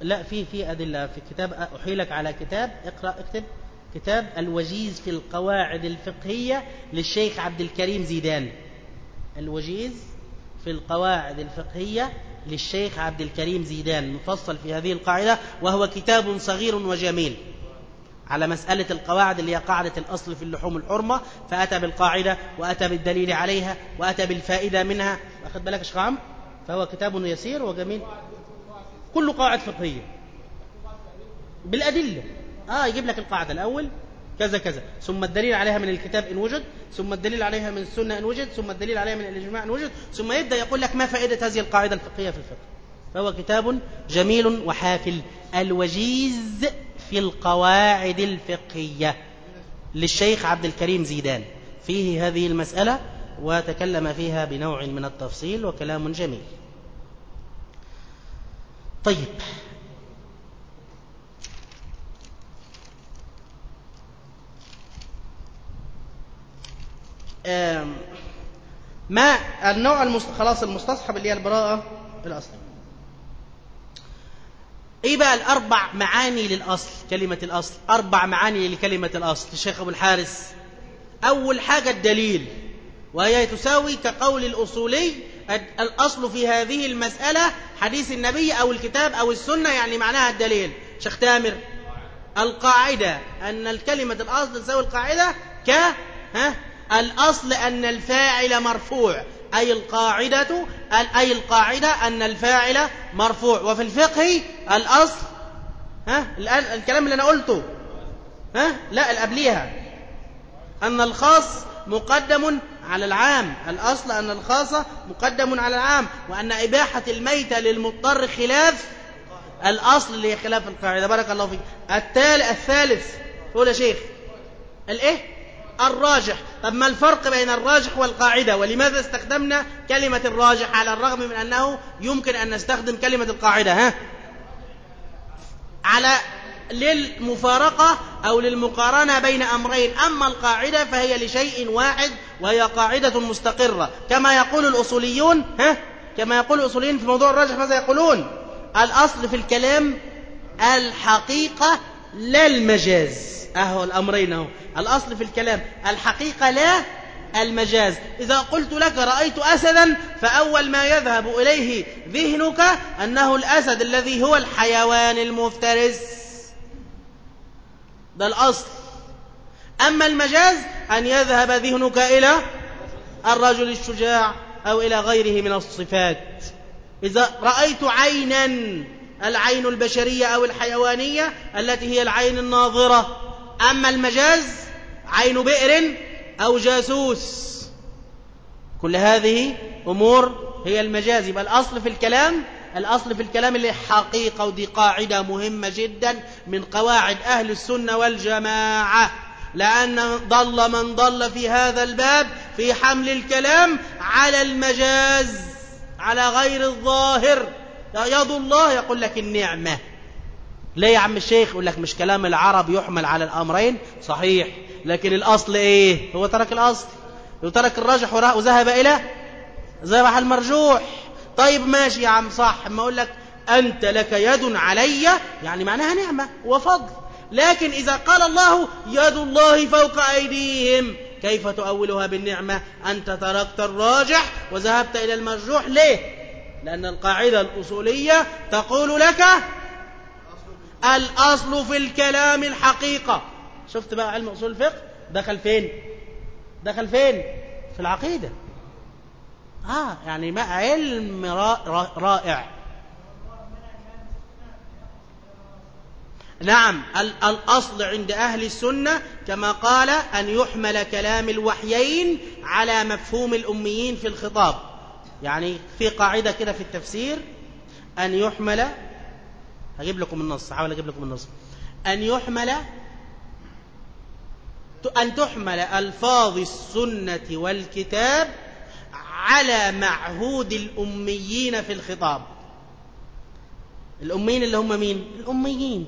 لا في في أدلة في كتاب أحيلك على كتاب اقرأ اكتب كتاب الوجيز في القواعد الفقهية للشيخ عبد الكريم زيدان. الوجيز في القواعد الفقهية للشيخ عبد الكريم زيدان مفصل في هذه القاعدة وهو كتاب صغير وجميل. على مسألة القواعد اللي هي قاعدة الأصل في اللحوم الحرمة فأتى بالقاعدة وأتى بالدليل عليها وأتى بالفائدة منها. أخذ بالك شخام فهو كتاب يسير وجميل. كله قواعد فقهية. بالأدلة. آه يجيب لك القاعدة الأول كذا كذا. ثم الدليل عليها من الكتاب إن وجد ثم الدليل عليها من السنة إن وجد ثم الدليل عليها من الإجماع إن وجد ثم يبدأ يقول لك ما فائدة هذه القاعدة الفقهية في الفقه. فهو كتاب جميل وحافل. الوجيز في القواعد الفقهية للشيخ عبد الكريم زيدان. فيه هذه المسألة وتكلم فيها بنوع من التفصيل وكلام جميل. طيب. ما النوع المست... خلاص المستصحب اللي هي البراءة الأصلية. إيه بقى الأربع معاني للأصل كلمة الأصل. أربع معاني لكلمة الأصل. الشيخ أبو الحارس أول حاجة الدليل وهي تساوي كقول الأصولي الأصل في هذه المسألة حديث النبي أو الكتاب أو السنة يعني معناها الدليل. شيخ تامر القاعدة أن الكلمة الأصل تساوي القاعدة ك ها؟ الأصل أن الفاعل مرفوع. أي القاعدة أي القاعدة أن الفاعل مرفوع. وفي الفقه الأصل ها الكلام اللي أنا قلته ها لا القبليها أن الخاص مقدم على العام. الأصل أن الخاص مقدم على العام وأن إباحة الميتة للمضطر خلاف الأصل اللي هي خلاف القاعدة. بارك الله فيك. التالي الثالث قول يا شيخ. الإيه؟ الراجح. طب ما الفرق بين الراجح والقاعدة؟ ولماذا استخدمنا كلمة الراجح على الرغم من أنه يمكن أن نستخدم كلمة القاعدة؟ ها؟ على للمفارقة أو للمقارنة بين أمرين. أما القاعدة فهي لشيء واحد وهي قاعدة مستقرة. كما يقول الأصوليون ها؟ كما يقول الأصوليون في موضوع الراجح ماذا يقولون؟ الأصل في الكلام الحقيقة لا المجاز. أهو الأمرين أهو. الأصل في الكلام الحقيقة لا المجاز. إذا قلت لك رأيت أسدا فأول ما يذهب إليه ذهنك أنه الأسد الذي هو الحيوان المفترس. ده الأصل. أما المجاز أن يذهب ذهنك إلى الرجل الشجاع أو إلى غيره من الصفات. إذا رأيت عينا العين البشرية أو الحيوانية التي هي العين الناظرة. أما المجاز عين بئر أو جاسوس. كل هذه أمور هي المجاز. يبقى الأصل في الكلام الأصل في الكلام اللي حقيقة ودي قاعدة مهمة جدا من قواعد أهل السنة والجماعة. لأن ضل من ضل في هذا الباب في حمل الكلام على المجاز على غير الظاهر. يد الله يقول لك النعمة. ليه يا عم الشيخ؟ يقول لك مش كلام العرب يحمل على الأمرين؟ صحيح. لكن الأصل إيه؟ هو ترك الأصل. وترك الراجح وذهب إلى ذهب المرجوح. طيب ماشي يا عم صح. أما أقول لك أنت لك يد علي يعني معناها نعمة وفضل. لكن إذا قال الله يد الله فوق أيديهم كيف تؤولها بالنعمة؟ أنت تركت الراجح وذهبت إلى المرجوح. ليه؟ لأن القاعدة الأصولية تقول لك الأصل في الكلام الحقيقة. شفت بقى علم أصول الفقه؟ دخل فين؟ دخل فين؟ في العقيدة. آه يعني ما علم رائع. نعم الأصل عند أهل السنة كما قال أن يحمل كلام الوحيين على مفهوم الأميين في الخطاب. يعني في قاعدة كده في التفسير أن يحمل هجيب لكم النص حاول أجيب لكم النص. أن يحمل أن تحمل ألفاظ السنة والكتاب على معهود الأميين في الخطاب. الأميين اللي هم مين؟ الأميين.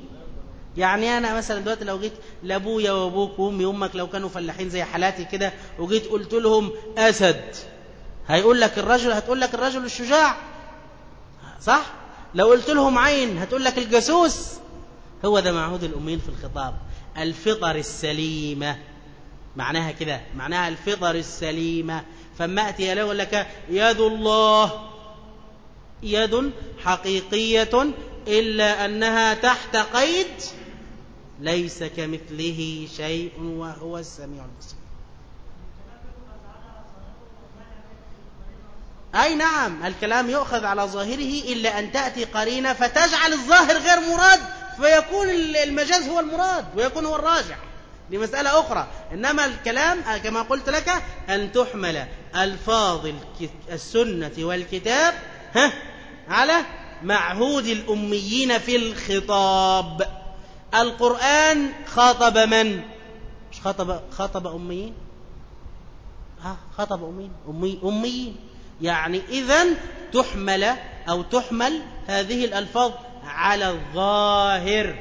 يعني أنا مثلا دلوقتي لو جيت لأبويا وأبوك وأمي وأمك لو كانوا فلاحين زي حالاتي كده وجيت قلت لهم أسد. هيقول لك الرجل هتقول لك الرجل الشجاع. صح؟ لو قلت لهم عين هتقول لك الجاسوس. هو ده معهود الأميين في الخطاب. الفطر السليمة. معناها كده معناها الفطر السليمة. فما أتي له لك يد الله. يد حقيقية إلا أنها تحت قيد ليس كمثله شيء وهو السميع البصير. أي نعم الكلام يؤخذ على ظاهره إلا أن تأتي قرينة فتجعل الظاهر غير مراد فيكون المجاز هو المراد ويكون هو الراجع. دي مسألة أخرى إنما الكلام كما قلت لك أن تحمل ألفاظ السنة والكتاب ها على معهود الأميين في الخطاب. القرآن خاطب من؟ مش خاطب خاطب أميين؟ ها خاطب أميين. أمي أميين. يعني إذا تحمل أو تحمل هذه الألفاظ على الظاهر.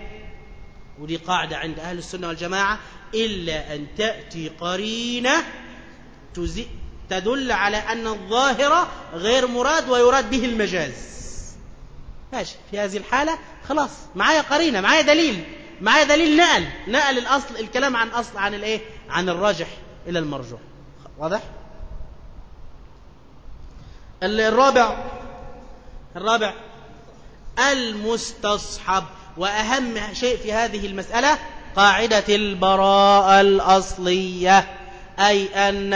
ودي قاعدة عند أهل السنة والجماعة. إلا أن تأتي قرينة تدل على أن الظاهر غير مراد ويراد به المجاز. ماشي. في هذه الحالة خلاص. معايا قرينة معايا دليل معايا دليل نقل نقل الأصل الكلام عن أصل عن الإيه؟ عن الراجح إلى المرجوح. واضح؟ الرابع الرابع المستصحب. وأهم شيء في هذه المسألة قاعدة البراءة الأصلية. أي أن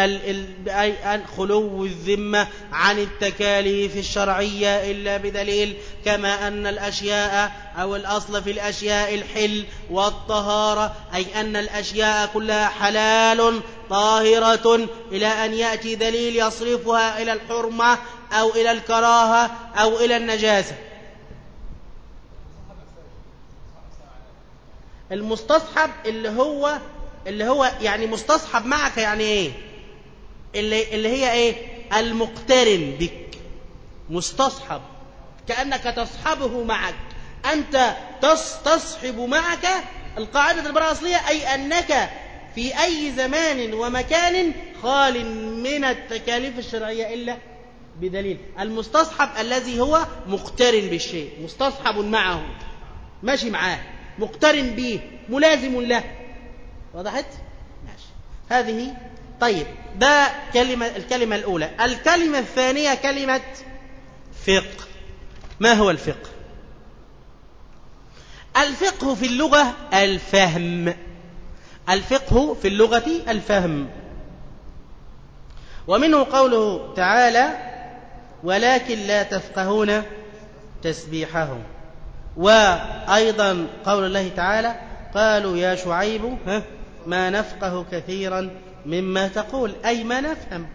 أي أن خلو الذمة عن التكاليف الشرعية إلا بدليل كما أن الأشياء أو الأصل في الأشياء الحل والطهارة أي أن الأشياء كلها حلال طاهرة إلى أن يأتي دليل يصرفها إلى الحرمة أو إلى الكراهة أو إلى النجاسة. المستصحب اللي هو اللي هو يعني مستصحب معك يعني إيه؟ اللي, اللي هي إيه؟ المقترن بك. مستصحب. كأنك تصحبه معك. أنت تصحب معك القاعدة البراءة الأصلية أي أنك في أي زمان ومكان خال من التكاليف الشرعية إلا بدليل. المستصحب الذي هو مقترن بالشيء. مستصحب معه. ماشي معاه. مقترن به. ملازم له. وضحت؟ ماشي. هذه طيب ده كلمة الكلمة الأولى. الكلمة الثانية كلمة فقه. ما هو الفقه؟ الفقه في اللغة الفهم. الفقه في اللغة الفهم. ومنه قوله تعالى ولكن لا تفقهون تسبيحهم وأيضا قول الله تعالى قالوا يا شعيب ها؟ ما نفقه كثيرا مما تقول. أي ما نفهم.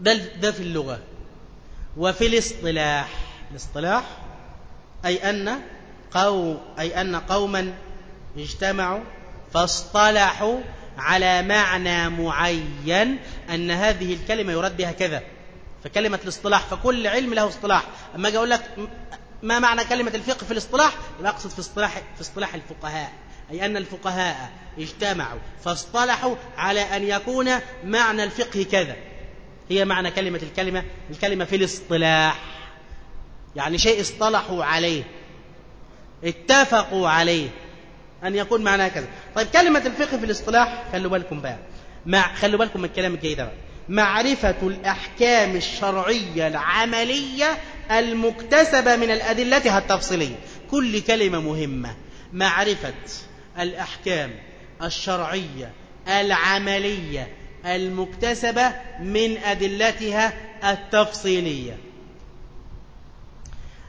ده, ده في اللغة. وفي الاصطلاح. الاصطلاح أي أن قو أي أن قوما اجتمعوا فاصطلحوا على معنى معين أن هذه الكلمة يراد بها كذا. فكلمة الاصطلاح فكل علم له اصطلاح. أما أجي أقول لك ما معنى كلمة الفقه في الاصطلاح؟ أقصد في اصطلاح في اصطلاح الفقهاء. أي أن الفقهاء اجتمعوا فاصطلحوا على أن يكون معنى الفقه كذا. هي معنى كلمة الكلمة الكلمة في الاصطلاح. يعني شيء اصطلحوا عليه اتفقوا عليه أن يكون معناها كذا. طيب كلمة الفقه في الاصطلاح خلوا بالكم بقى. مع خلوا بالكم من الكلام الجيد بقى. معرفة الأحكام الشرعية العملية المكتسبة من الأدلة التفصيلية. كل كلمة مهمة. معرفة الأحكام الشرعية العملية المكتسبة من أدلتها التفصيلية.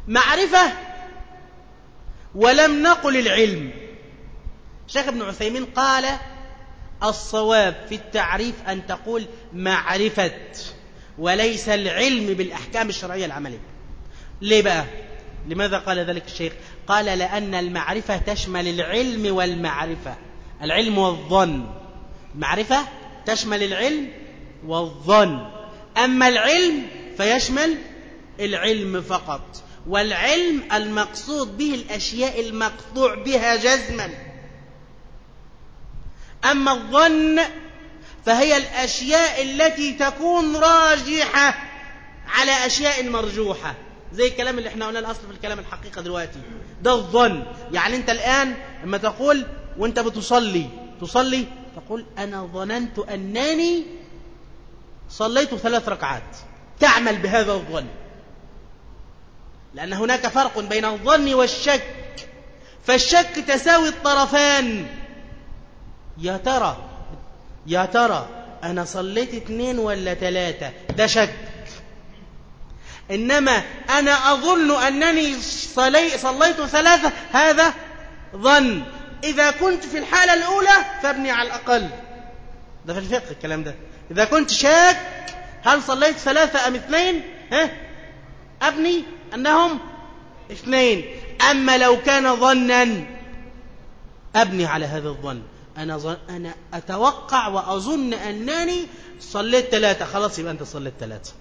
معرفة ولم نقل العلم. شيخ ابن عثيمين قال الصواب في التعريف أن تقول معرفة وليس العلم بالأحكام الشرعية العملية. ليه بقى؟ لماذا قال ذلك الشيخ؟ قال لأن المعرفة تشمل العلم والمعرفة. العلم والظن. المعرفة تشمل العلم والظن. أما العلم فيشمل العلم فقط. والعلم المقصود به الأشياء المقطوع بها جزما. أما الظن فهي الأشياء التي تكون راجحة على أشياء مرجوحة. زي الكلام اللي إحنا قلنا الأصل في الكلام الحقيقة دلوقتي. ده الظن. يعني أنت الآن لما تقول وأنت بتصلي تصلي تقول أنا ظننت أنني صليت ثلاث ركعات. تعمل بهذا الظن. لأن هناك فرق بين الظن والشك. فالشك تساوي الطرفان. يا ترى يا ترى أنا صليت اثنين ولا ثلاثة؟ ده شك. إنما أنا أظن أنني صلي صليت ثلاثة هذا ظن. إذا كنت في الحالة الأولى فابني على الأقل. ده في الفقه الكلام ده. إذا كنت شاك هل صليت ثلاثة أم اثنين؟ ها؟ أبني أنهم اثنين. أما لو كان ظنا أبني على هذا الظن. أنا, ظن أنا أتوقع وأظن أنني صليت ثلاثة. خلاص يبقى أنت صليت ثلاثة.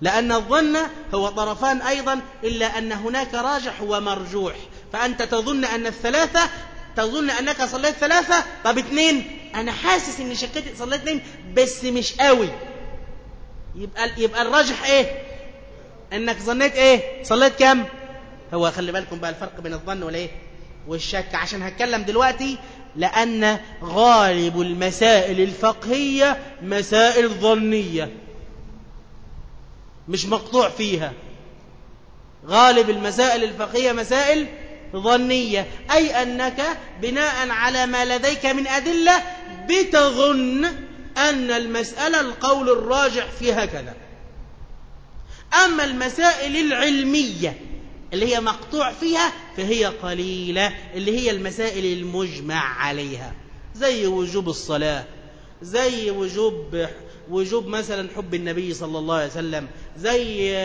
لأن الظن هو طرفان أيضا إلا أن هناك راجح ومرجوح. فأنت تظن أن الثلاثة تظن أنك صليت ثلاثة طب اثنين. أنا حاسس أني شكيت صليت اثنين بس مش قوي. يبقى, يبقى الراجح إيه؟ أنك ظنيت إيه؟ صليت كم؟ هو خلي بالكم بقى الفرق بين الظن والإيه؟ والشك. عشان هتكلم دلوقتي لأن غالب المسائل الفقهية مسائل ظنية. مش مقطوع فيها. غالب المسائل الفقهية مسائل ظنية. أي أنك بناء على ما لديك من أدلة بتظن أن المسألة القول الراجح فيها كذا أما المسائل العلمية اللي هي مقطوع فيها فهي قليلة اللي هي المسائل المجمع عليها. زي وجوب الصلاة زي وجوب وجوب مثلا حب النبي صلى الله عليه وسلم زي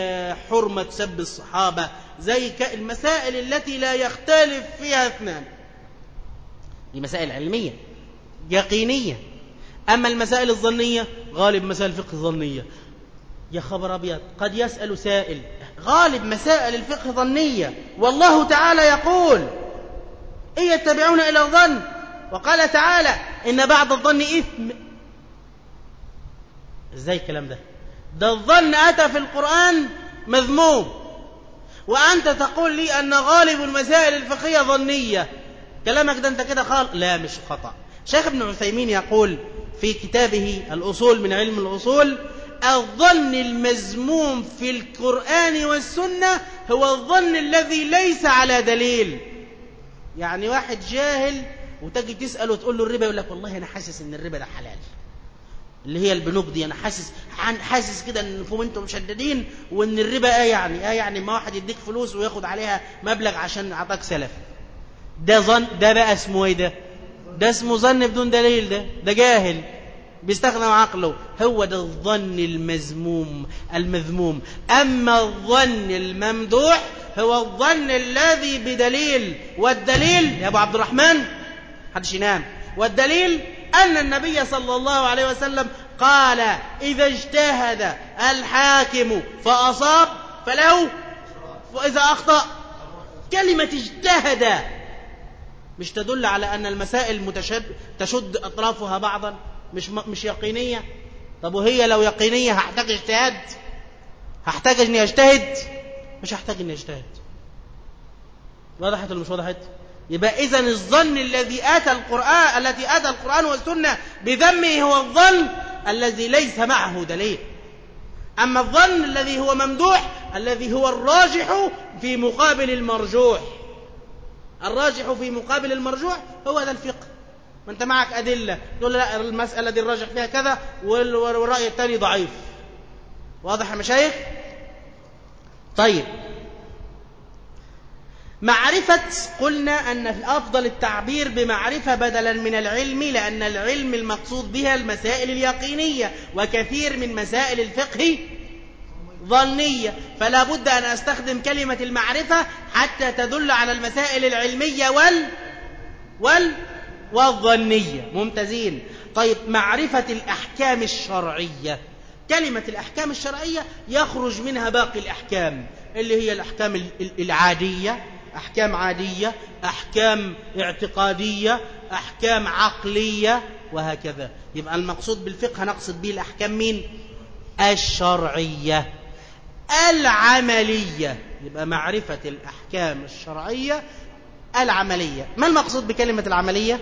حرمة سب الصحابة زي المسائل التي لا يختلف فيها اثنان. دي مسائل علمية يقينية. أما المسائل الظنية غالب مسائل الفقه ظنية يا خبر أبيض قد يسأل سائل غالب مسائل الفقه ظنية. والله تعالى يقول إن يتبعون إلى الظن. وقال تعالى إن بعض الظن إثم. إزاي الكلام ده؟ ده الظن أتى في القرآن مذموم. وأنت تقول لي أن غالب المسائل الفقهية ظنية. كلامك ده أنت كده خال لا مش خطأ. شيخ ابن عثيمين يقول في كتابه الأصول من علم الأصول الظن المزموم في القرآن والسنة هو الظن الذي ليس على دليل. يعني واحد جاهل وتجي تسأله وتقول له الربا يقول لك والله أنا حاسس إن الربا ده حلال. اللي هي البنوك دي. أنا حاسس حاسس كده إنكم أنتم مشددين وإن الربا إيه يعني؟ إيه يعني ما واحد يديك فلوس وياخد عليها مبلغ عشان أعطاك سلف. ده ظن ده بقى اسمه إيه ده؟ ده اسمه ظن بدون دليل ده. ده جاهل. بيستخدم عقله. هو ده الظن المذموم المذموم. أما الظن الممدوح هو الظن الذي بدليل. والدليل يا أبو عبد الرحمن؟ حدش ينام. والدليل أن النبي صلى الله عليه وسلم قال إذا اجتهد الحاكم فأصاب فله وإذا أخطأ كلمة اجتهد مش تدل على أن المسائل متشد تشد أطرافها بعضا؟ مش مش يقينية؟ طب وهي لو يقينية هحتاج اجتهاد؟ هحتاج إني أجتهد؟ مش هحتاج إني أجتهد. وضحت ولا مش وضحت يبقى إذا الظن الذي آتى القران التي آتى القرآن والسنة بذمه هو الظن الذي ليس معه دليل. أما الظن الذي هو ممدوح الذي هو الراجح في مقابل المرجوح. الراجح في مقابل المرجوح هو ذا الفقه. ما انت معك أدلة. تقول لا المسألة دي الراجح فيها كذا والرأي الثاني ضعيف. واضح يا مشايخ؟ طيب. معرفة قلنا أن الأفضل التعبير بمعرفة بدلا من العلم لأن العلم المقصود بها المسائل اليقينية وكثير من مسائل الفقه ظنية. فلا بد أن أستخدم كلمة المعرفة حتى تدل على المسائل العلمية وال وال والظنية. ممتازين. طيب معرفة الأحكام الشرعية. كلمة الأحكام الشرعية يخرج منها باقي الأحكام اللي هي الأحكام العادية أحكام عادية أحكام اعتقادية أحكام عقلية وهكذا. يبقى المقصود بالفقه نقصد به الأحكام مين؟ الشرعية. العملية. يبقى معرفة الأحكام الشرعية العملية. ما المقصود بكلمة العملية؟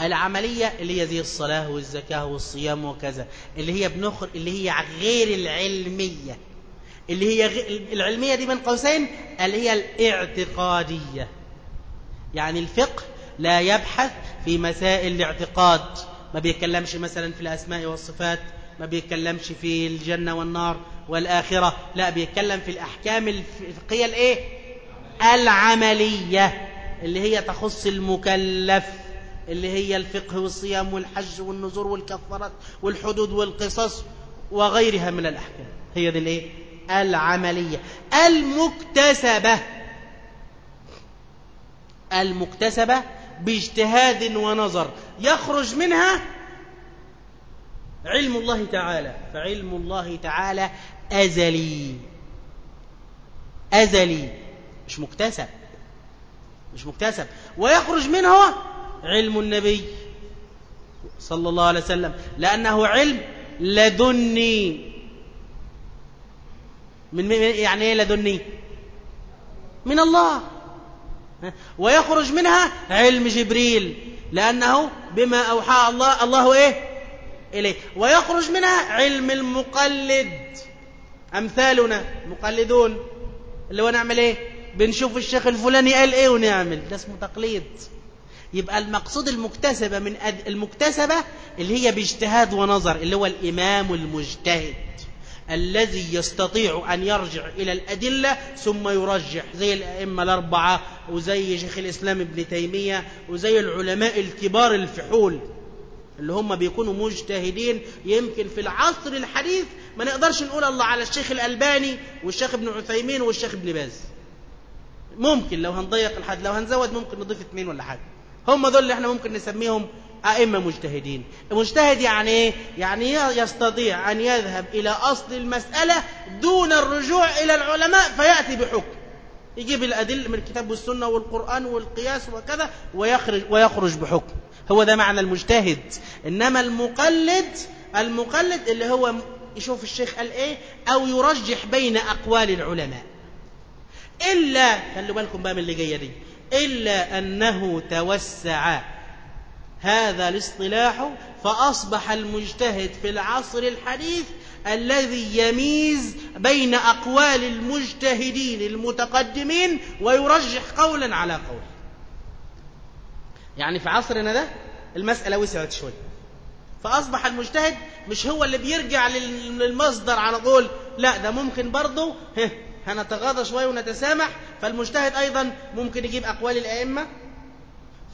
العملية اللي هي زي الصلاة والزكاة والصيام وكذا اللي هي بنخر اللي هي غير العلمية. اللي هي العلمية دي بين قوسين اللي هي الاعتقادية. يعني الفقه لا يبحث في مسائل الاعتقاد. ما بيتكلمش مثلا في الأسماء والصفات ما بيتكلمش في الجنة والنار والآخرة لا بيتكلم في الأحكام الفقهية الإيه؟ العملية اللي هي تخص المكلف اللي هي الفقه والصيام والحج والنذور والكفارات والحدود والقصص وغيرها من الأحكام. هي دي الإيه؟ العملية. المكتسبة. المكتسبة باجتهاد ونظر. يخرج منها علم الله تعالى. فعلم الله تعالى أزلي. أزلي. مش مكتسب. مش مكتسب. ويخرج منه علم النبي صلى الله عليه وسلم. لأنه علم لدني. من يعني إيه لدني؟ من الله. ويخرج منها علم جبريل لأنه بما أوحى الله الله إيه؟ إليه. ويخرج منها علم المقلد. أمثالنا مقلدون. اللي هو نعمل إيه؟ بنشوف الشيخ الفلاني قال إيه ونعمل. ده اسمه تقليد. يبقى المقصود المكتسبة من المكتسبة اللي هي باجتهاد ونظر اللي هو الإمام المجتهد. الذي يستطيع أن يرجع إلى الأدلة ثم يرجح زي الأئمة الأربعة وزي شيخ الإسلام ابن تيمية وزي العلماء الكبار الفحول اللي هم بيكونوا مجتهدين. يمكن في العصر الحديث ما نقدرش نقول الله على الشيخ الألباني والشيخ ابن عثيمين والشيخ ابن باز. ممكن لو هنضيق الحد لو هنزود ممكن نضيف اثنين ولا حاجة. هم دول اللي إحنا ممكن نسميهم أئمة مجتهدين. مجتهد يعني إيه يعني يستطيع أن يذهب إلى أصل المسألة دون الرجوع إلى العلماء فيأتي بحكم. يجيب الأدلة من الكتاب والسنة والقرآن والقياس وكذا ويخرج, ويخرج بحكم. هو ده معنى المجتهد. إنما المقلد المقلد اللي هو يشوف الشيخ قال إيه؟ أو يرجح بين أقوال العلماء. إلا خلوا بالكم بقى من اللي جاية دي. إلا أنه توسع هذا الاصطلاح فأصبح المجتهد في العصر الحديث الذي يميز بين أقوال المجتهدين المتقدمين ويرجح قولا على قول. يعني في عصرنا ده المسألة وسعت شوي فأصبح المجتهد مش هو اللي بيرجع للمصدر على طول لا ده ممكن برضه هنتغاضى شوية ونتسامح فالمجتهد أيضا ممكن يجيب أقوال الأئمة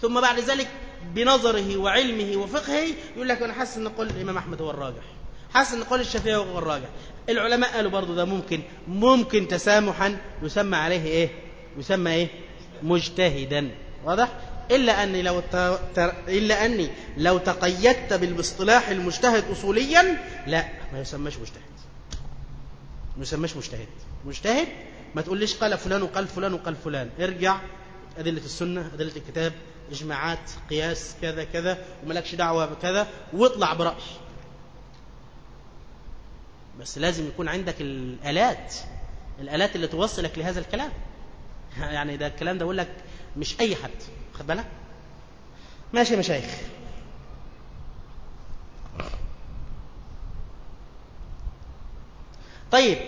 ثم بعد ذلك بنظره وعلمه وفقهه يقول لك أنا حاسس أن قول الإمام أحمد هو الراجح. حاسس أن قول الشافعي هو الراجح. العلماء قالوا برضو ده ممكن ممكن تسامحا يسمى عليه إيه؟ يسمى إيه؟ مجتهدا. واضح؟ إلا أني لو ت... إلا أني لو تقيدت بالاصطلاح المجتهد أصوليا لا ما يسمىش مجتهد. ما يسمىش مجتهد. مجتهد ما تقوليش قال فلان وقال فلان وقال فلان. ارجع أدلة السنة أدلة الكتاب إجماعات قياس كذا كذا وملكش دعوة بكذا واطلع برأي بس لازم يكون عندك الآلات الآلات اللي توصلك لهذا الكلام. يعني ده الكلام ده أقول لك مش أي حد خد بالك؟ ماشي يا مشايخ. طيب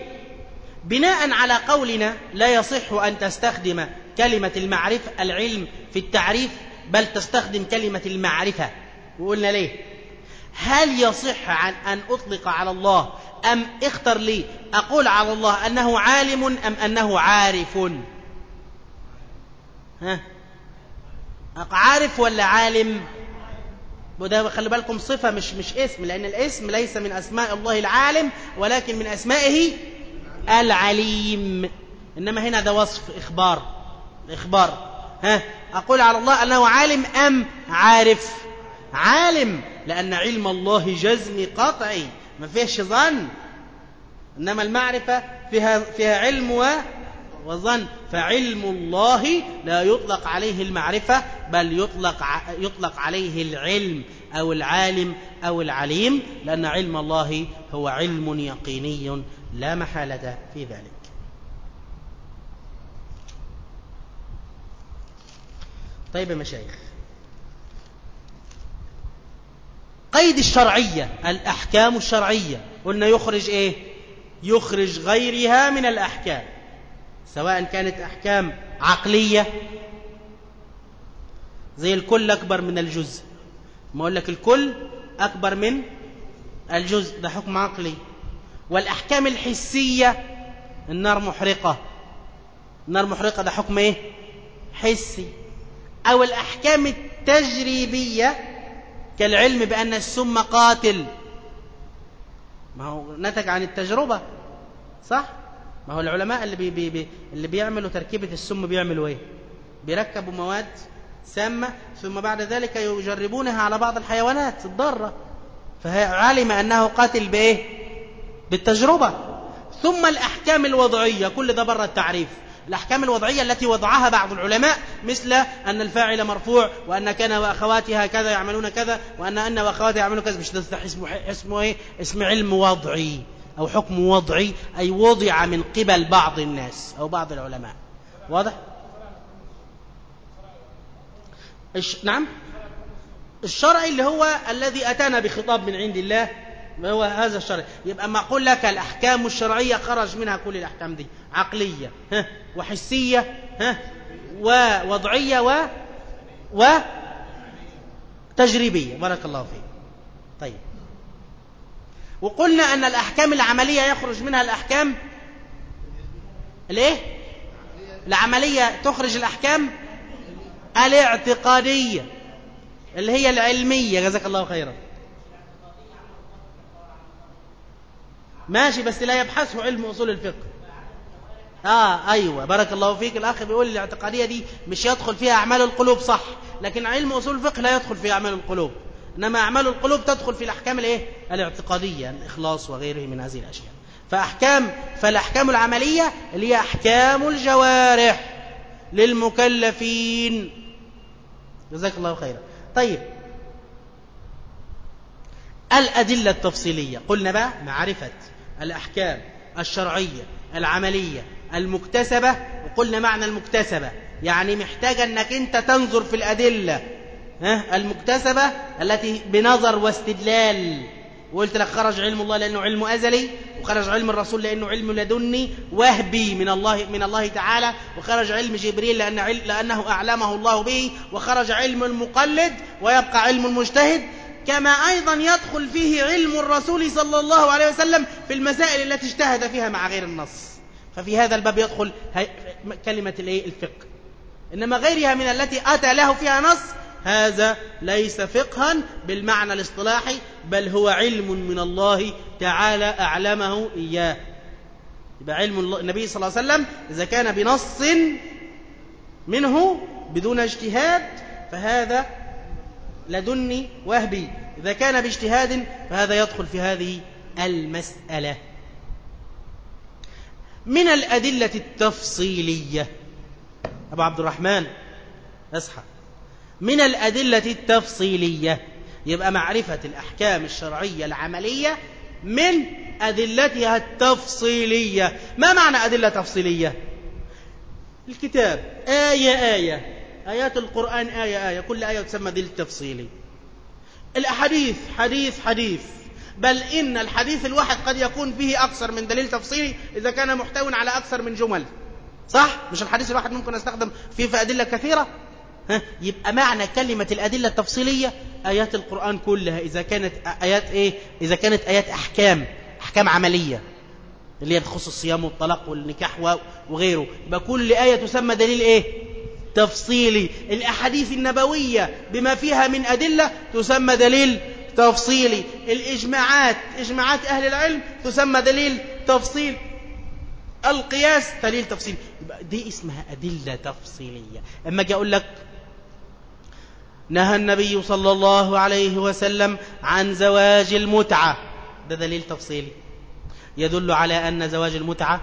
بناء على قولنا لا يصح أن تستخدم كلمة المعرفة العلم في التعريف بل تستخدم كلمة المعرفة. وقلنا ليه؟ هل يصح عن أن أطلق على الله أم اختر لي أقول على الله أنه عالم أم أنه عارف؟ ها؟ عارف ولا عالم؟ وده خلي بالكم صفة مش مش اسم لأن الاسم ليس من أسماء الله العالم ولكن من أسمائه العليم. إنما هنا ده وصف إخبار إخبار. ها أقول على الله أنه عالم أم؟ عارف. عالم لأن علم الله جزم قطعي ما فيهش ظن. إنما المعرفة فيها, فيها علم و وظن. فعلم الله لا يطلق عليه المعرفة بل يطلق يطلق عليه العلم أو العالم أو العليم لأن علم الله هو علم يقيني لا محالة في ذلك. طيب يا مشايخ. قيد الشرعية الأحكام الشرعية قلنا يخرج إيه؟ يخرج غيرها من الأحكام. سواء كانت أحكام عقلية زي الكل أكبر من الجزء. ما أقول لك الكل أكبر من الجزء ده حكم عقلي. والأحكام الحسية النار محرقة. النار محرقة ده حكم إيه؟ حسي. أو الأحكام التجريبية كالعلم بأن السم قاتل. ما هو نتج عن التجربة صح؟ ما هو العلماء اللي بي بي بي اللي بيعملوا تركيبة السم بيعملوا إيه؟ بيركبوا مواد سامة ثم بعد ذلك يجربونها على بعض الحيوانات الضارة. فعلم أنه قاتل بإيه؟ بالتجربة. ثم الأحكام الوضعية كل ده بره التعريف. الأحكام الوضعية التي وضعها بعض العلماء مثل أن الفاعل مرفوع وأن كان وأخواتها كذا يعملون كذا وأن أن وأخواتها يعملون كذا. مش ده اسمه اسمه إيه؟ اسم علم وضعي أو حكم وضعي أي وضع من قبل بعض الناس أو بعض العلماء. واضح؟ الش... نعم. الشرع اللي هو الذي أتانا بخطاب من عند الله هو هذا الشرع؟ يبقى ما أقول لك الأحكام الشرعية خرج منها كل الأحكام دي. عقلية ها؟ وحسية ها؟ ووضعية و و تجريبية. بارك الله فيك. طيب. وقلنا أن الأحكام العملية يخرج منها الأحكام. الايه العملية تخرج الأحكام الاعتقادية اللي هي العلمية. جزاك الله خيرا. ماشي بس لا يبحثه علم أصول الفقه. آه أيوة. بارك الله فيك. الأخ بيقول الاعتقادية دي مش يدخل فيها أعمال القلوب صح. لكن علم أصول الفقه لا يدخل فيها أعمال القلوب. إنما أعمال القلوب تدخل في الأحكام الإيه؟ الاعتقادية الإخلاص وغيره من هذه الأشياء. فأحكام فالأحكام العملية اللي هي أحكام الجوارح للمكلفين. جزاك الله خيرا. طيب. الأدلة التفصيلية. قلنا بقى معرفة الأحكام الشرعية العملية المكتسبة وقلنا معنى المكتسبة يعني محتاجة أنك أنت تنظر في الأدلة المكتسبة التي بنظر واستدلال. وقلت لك خرج علم الله لأنه علم أزلي وخرج علم الرسول لأنه علم لدني وهبي من الله من الله تعالى وخرج علم جبريل لأن لأنه أعلمه الله به وخرج علم المقلد ويبقى علم المجتهد. كما أيضا يدخل فيه علم الرسول صلى الله عليه وسلم في المسائل التي اجتهد فيها مع غير النص. ففي هذا الباب يدخل كلمة الفقه. إنما غيرها من التي أتى له فيها نص هذا ليس فقها بالمعنى الاصطلاحي بل هو علم من الله تعالى أعلمه إياه. يبقى علم النبي صلى الله عليه وسلم إذا كان بنص منه بدون اجتهاد فهذا لدني وهبي. إذا كان باجتهاد فهذا يدخل في هذه المسألة. من الأدلة التفصيلية. أبو عبد الرحمن أصحى. من الأدلة التفصيلية. يبقى معرفة الأحكام الشرعية العملية من أدلتها التفصيلية. ما معنى أدلة تفصيلية؟ الكتاب. آية آية. آيات القرآن آية آية كل آية تسمى دليل تفصيلي الأحاديث حديث حديث بل إن الحديث الواحد قد يكون فيه أكثر من دليل تفصيلي إذا كان محتوى على أكثر من جمل صح؟ مش الحديث الواحد ممكن استخدم فيه في أدلة كثيرة ها؟ يبقى معنى كلمة الأدلة التفصيلية آيات القرآن كلها إذا كانت آيات إيه؟ إذا كانت آيات أحكام أحكام عملية اللي هي بخصوص الصيام والطلاق والنكاح وغيره يبقى كل آية تسمى دليل إيه؟ تفصيلي الأحاديث النبوية بما فيها من أدلة تسمى دليل تفصيلي الإجماعات إجماعات أهل العلم تسمى دليل تفصيل القياس دليل تفصيل. يبقى دي اسمها أدلة تفصيلية. أما أجي أقول لك نهى النبي صلى الله عليه وسلم عن زواج المتعة. ده دليل تفصيلي يدل على أن زواج المتعة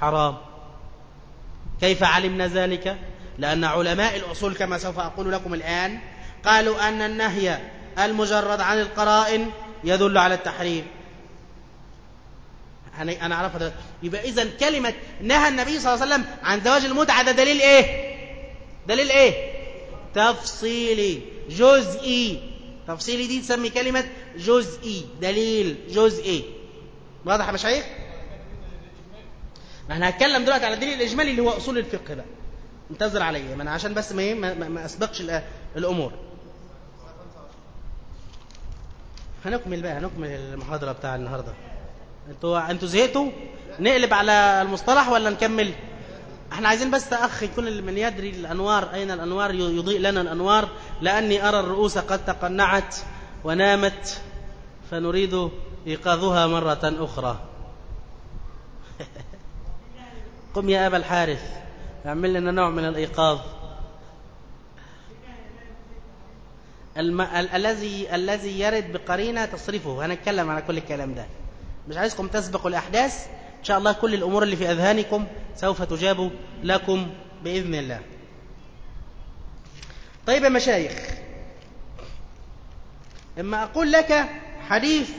حرام. كيف علمنا ذلك؟ لأن علماء الأصول كما سوف أقول لكم الآن قالوا أن النهي المجرد عن القرائن يدل على التحريم. أنا أعرف ده يبقى إذا كلمة نهى النبي صلى الله عليه وسلم عن زواج المتعة ده دليل إيه؟ دليل إيه؟ تفصيلي جزئي. تفصيلي دي تسمي كلمة جزئي. دليل جزئي. واضح يا مشايخ؟ ما إحنا هنتكلم دلوقتي على الدليل الإجمالي اللي هو أصول الفقه بقى انتظر عليا ما أنا عشان بس ما ما, ما أسبقش الأمور. هنكمل بقى هنكمل المحاضرة بتاع النهارده. أنتوا أنتوا زهقتوا؟ نقلب على المصطلح ولا نكمل؟ إحنا عايزين بس أخ يكون من يدري الأنوار أين الأنوار؟ يضيء لنا الأنوار. لأني أرى الرؤوس قد تقنعت ونامت فنريد إيقاظها مرة أخرى. قم يا أبا الحارث. اعمل لنا نوع من الإيقاظ. الم... ال... الذي الذي يرد بقرينة تصرفه. هنتكلم على كل الكلام ده. مش عايزكم تسبقوا الأحداث. إن شاء الله كل الأمور اللي في أذهانكم سوف تجاب لكم بإذن الله. طيب يا مشايخ. إما أقول لك حديث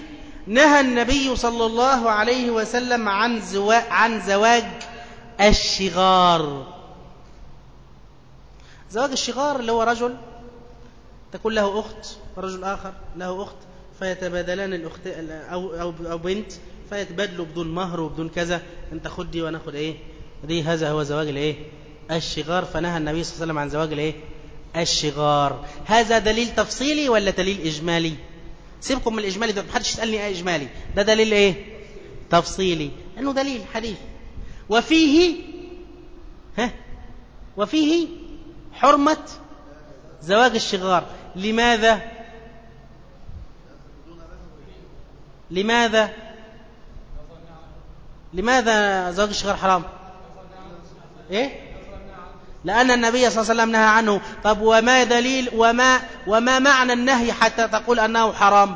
نهى النبي صلى الله عليه وسلم عن زوا... عن زواج الشغار. زواج الشغار اللي هو رجل تكون له أخت ورجل آخر له أخت فيتبادلان الأخت أو, أو, أو بنت فيتبادلوا بدون مهر وبدون كذا. أنت خد دي وأنا أخد إيه؟ دي هذا هو زواج الإيه؟ الشغار. فنهى النبي صلى الله عليه وسلم عن زواج الإيه؟ الشغار. هذا دليل تفصيلي ولا دليل إجمالي؟ سيبكم من الإجمالي ده محدش يسألني إيه إجمالي. ده دليل إيه؟ تفصيلي. لأنه دليل حديث. وفيه ها؟ وفيه حرمة زواج الشغار. لماذا؟ لماذا؟ لماذا زواج الشغار حرام؟ إيه؟ لأن النبي صلى الله عليه وسلم نهى عنه. طب وما دليل وما وما معنى النهي حتى تقول أنه حرام؟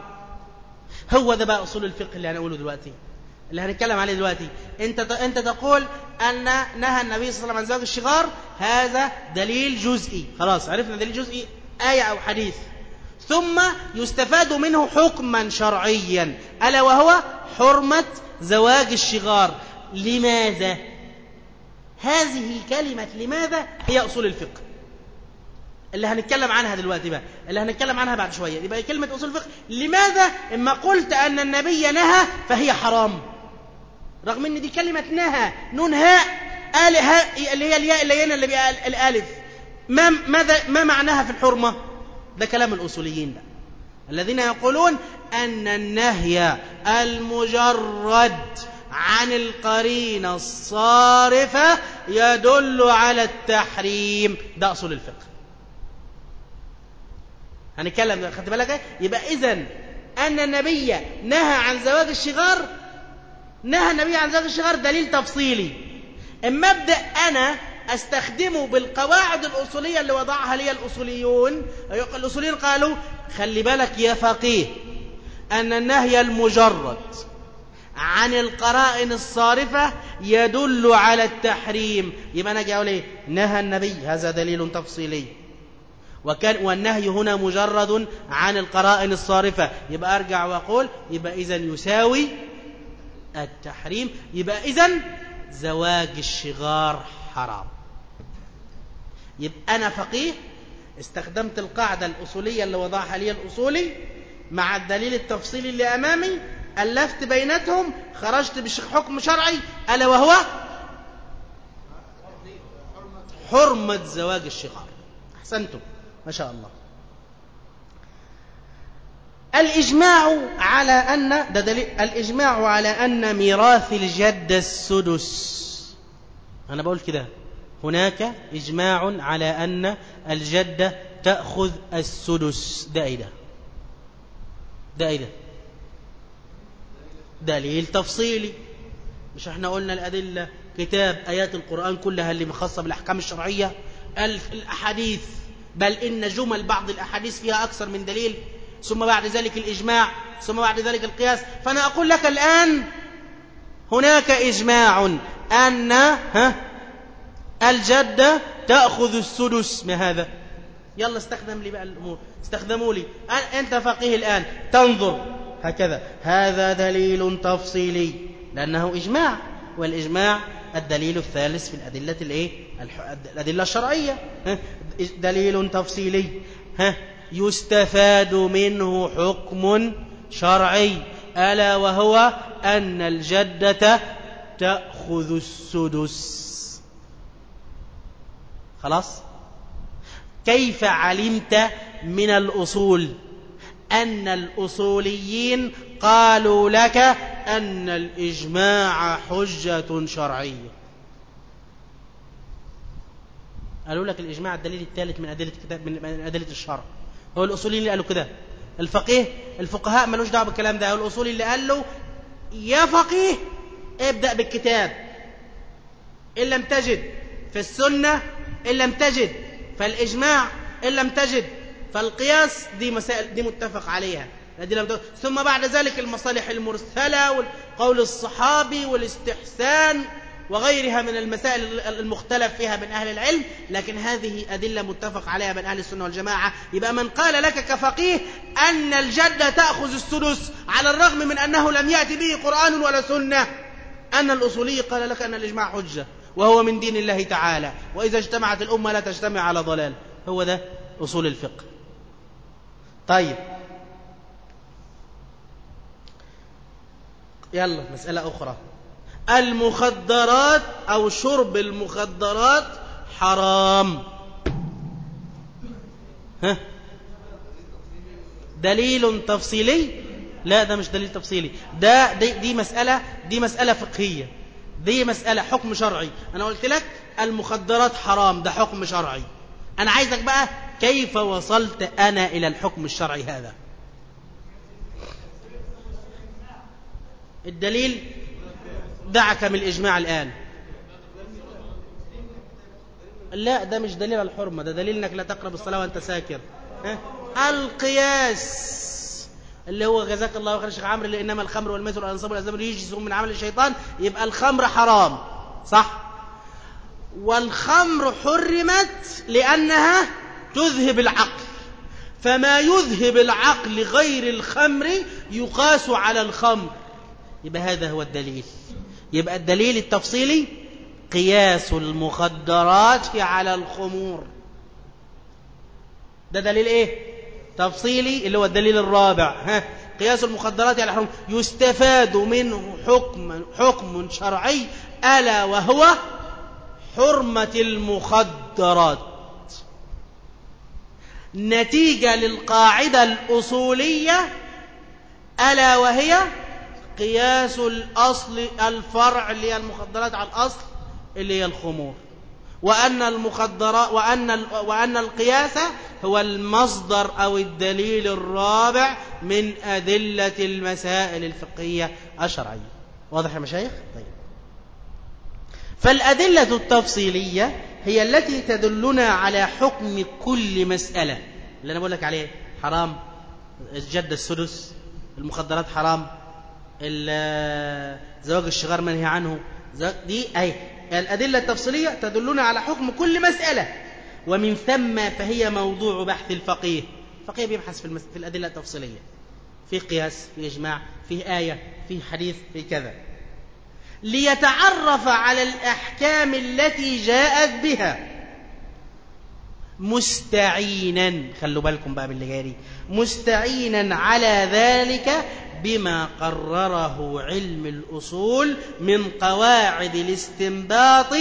هو ده بقى أصول الفقه اللي هنقوله دلوقتي. اللي هنتكلم عليه دلوقتي. انت انت تقول ان نهى النبي صلى الله عليه وسلم عن زواج الشغار هذا دليل جزئي. خلاص عرفنا دليل جزئي آية أو حديث. ثم يستفاد منه حكما شرعيا ألا وهو حرمة زواج الشغار. لماذا؟ هذه كلمة لماذا هي أصول الفقه؟ اللي هنتكلم عنها دلوقتي بقى. اللي هنتكلم عنها بعد شوية. يبقى كلمة أصول الفقه لماذا إما قلت أن النبي نهى فهي حرام؟ رغم إن دي كلمة نهى نون هاء آل هاء اللي هي الياء اللينة اللي بقى الألف. ما ماذا ما معناها في الحرمة؟ ده كلام الأصوليين بقى. الذين يقولون أن النهي المجرد عن القرينة الصارفة يدل على التحريم. ده أصول الفقه. هنتكلم خدت بالك؟ يبقى اذا أن النبي نهى عن زواج الشغار نهى النبي عن زواج الشغار دليل تفصيلي. إما أبدأ أنا أستخدمه بالقواعد الأصولية اللي وضعها لي الأصوليون. الأصوليين قالوا خلي بالك يا فقيه أن النهي المجرد عن القرائن الصارفة يدل على التحريم. يبقى أنا أقول إيه؟ نهى النبي. هذا دليل تفصيلي. وكان والنهي هنا مجرد عن القرائن الصارفة. يبقى أرجع وأقول يبقى إذا يساوي التحريم يبقى إذن زواج الشغار حرام. يبقى أنا فقيه استخدمت القاعدة الأصولية اللي وضعها لي الأصولي مع الدليل التفصيلي اللي أمامي ألفت بيناتهم خرجت بحكم شرعي ألا وهو حرمة زواج الشغار. أحسنتم. ما شاء الله. الإجماع على أن ده دليل. الإجماع على أن ميراث الجد السدس. أنا بقول كده. هناك إجماع على أن الجدة تأخذ السدس. ده إيه ده؟ ده إيه ده؟ دليل تفصيلي. مش إحنا قلنا الأدلة كتاب آيات القرآن كلها اللي مخصة بالأحكام الشرعية. الأحاديث. بل إن جمل بعض الأحاديث فيها أكثر من دليل. ثم بعد ذلك الإجماع ثم بعد ذلك القياس. فأنا أقول لك الآن هناك إجماع أن ها الجدة تأخذ السدس. ما هذا؟ يلا استخدم لي بقى الأمور. استخدموا لي. أنت فقيه الآن. تنظر. هكذا. هذا دليل تفصيلي. لأنه إجماع. والإجماع الدليل الثالث في الأدلة الإيه؟ الأدلة الشرعية. دليل تفصيلي. ها؟ يستفاد منه حكم شرعي ألا وهو أن الجدة تأخذ السدس. خلاص؟ كيف علمت من الأصول؟ أن الأصوليين قالوا لك أن الإجماع حجة شرعية. قالوا لك الإجماع الدليل الثالث من أدلة من أدلة الشرع. هو الأصوليين اللي قالوا كده. الفقيه الفقهاء ملوش دعوة بالكلام ده. هو الأصولي اللي قال له يا فقيه ابدأ بالكتاب. إن لم تجد في السنة إن لم تجد فالإجماع إن لم تجد فالقياس دي مسائل دي متفق عليها. ثم بعد ذلك المصالح المرسلة والقول الصحابي والاستحسان. وغيرها من المسائل المختلف فيها من أهل العلم لكن هذه أدلة متفق عليها من أهل السنة والجماعة. يبقى من قال لك كفقيه أن الجدة تأخذ السدس على الرغم من أنه لم يأتي به قرآن ولا سنة. أن الأصولي قال لك أن الإجماع حجة وهو من دين الله تعالى. وإذا اجتمعت الأمة لا تجتمع على ضلال. هو ده أصول الفقه. طيب. يلا مسألة أخرى. المخدرات أو شرب المخدرات حرام. ها؟ دليل تفصيلي؟ لا ده مش دليل تفصيلي. ده دي, دي مسألة دي مسألة فقهية. دي مسألة حكم شرعي. أنا قلت لك المخدرات حرام ده حكم شرعي. أنا عايزك بقى كيف وصلت أنا إلى الحكم الشرعي هذا؟ الدليل دعك من الإجماع الآن. لا ده مش دليل الحرمة ده دليل أنك لا تقرب الصلاة وأنت ساكر. ها؟ القياس اللي هو جزاك الله خير شيخ عمرو إنما الخمر والميسر والأنصاب والأزلام يجلس من عمل الشيطان يبقى الخمر حرام. صح؟ والخمر حرمت لأنها تذهب العقل. فما يذهب العقل غير الخمر يقاس على الخمر. يبقى هذا هو الدليل. يبقى الدليل التفصيلي قياس المخدرات على الخمور. ده دليل إيه؟ تفصيلي اللي هو الدليل الرابع. ها؟ قياس المخدرات على الحرم يستفاد منه حكم حكم شرعي ألا وهو حرمة المخدرات. نتيجة للقاعدة الأصولية ألا وهي قياس الأصل الفرع اللي هي المخدرات على الأصل اللي هي الخمور. وأن المخدرات وأن وأن القياس هو المصدر أو الدليل الرابع من أدلة المسائل الفقهية الشرعية. واضح يا مشايخ؟ طيب. فالأدلة التفصيلية هي التي تدلنا على حكم كل مسألة. اللي أنا بقول لك عليه حرام الجد السدس المخدرات حرام. زواج الشغار منهي عنه. دي أي. الأدلة التفصيلية تدلنا على حكم كل مسألة. ومن ثم فهي موضوع بحث الفقيه. الفقيه بيبحث في. في الأدلة التفصيلية. في قياس في إجماع في آية في حديث في كذا. ليتعرف على الأحكام التي جاءت بها. مستعينا خلوا بالكم بقى باللي جاري مستعينا على ذلك بما قرره علم الأصول من قواعد الاستنباط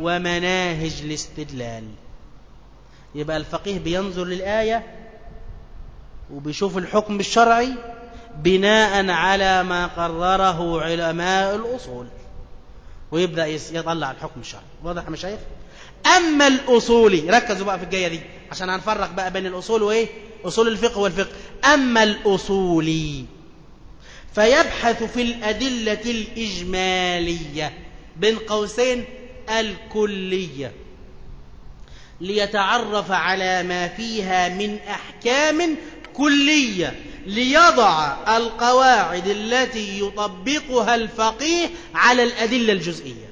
ومناهج الاستدلال. يبقى الفقيه بينظر للآية وبيشوف الحكم الشرعي بناء على ما قرره علماء الأصول ويبدأ يطلع الحكم الشرعي. واضح يا مشايخ؟ أما الأصولي ركزوا بقى في الجاية دي عشان هنفرق بقى بين الأصول وإيه؟ أصول الفقه والفقه. أما الأصولي فيبحث في الأدلة الإجمالية بين قوسين الكلية ليتعرف على ما فيها من أحكام كلية ليضع القواعد التي يطبقها الفقيه على الأدلة الجزئية.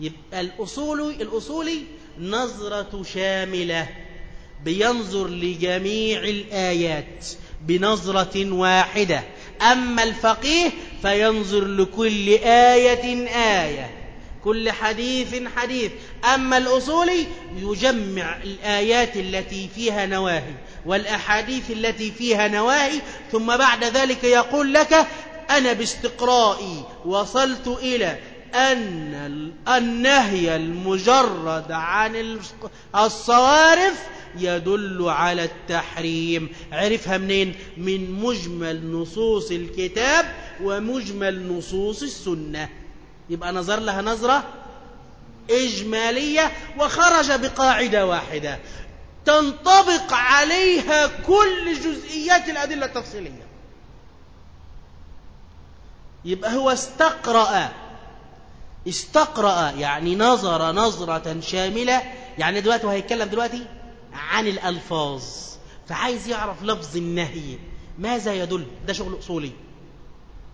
يبقى الأصولي, الأصولي نظرة شاملة بينظر لجميع الآيات بنظرة واحدة. أما الفقيه فينظر لكل آية آية. كل حديث حديث. أما الأصولي يجمع الآيات التي فيها نواهي والأحاديث التي فيها نواهي ثم بعد ذلك يقول لك أنا باستقرائي وصلت إلى أن النهي المجرد عن الصوارف يدل على التحريم. عرفها منين؟ من مجمل نصوص الكتاب ومجمل نصوص السنة. يبقى نظر لها نظرة إجمالية وخرج بقاعدة واحدة. تنطبق عليها كل جزئيات الأدلة التفصيلية. يبقى هو استقرأ. استقرأ يعني نظر نظرة شاملة. يعني دلوقتي وهيتكلم دلوقتي عن الألفاظ فعايز يعرف لفظ النهي. ماذا يدل؟ ده شغل أصولي.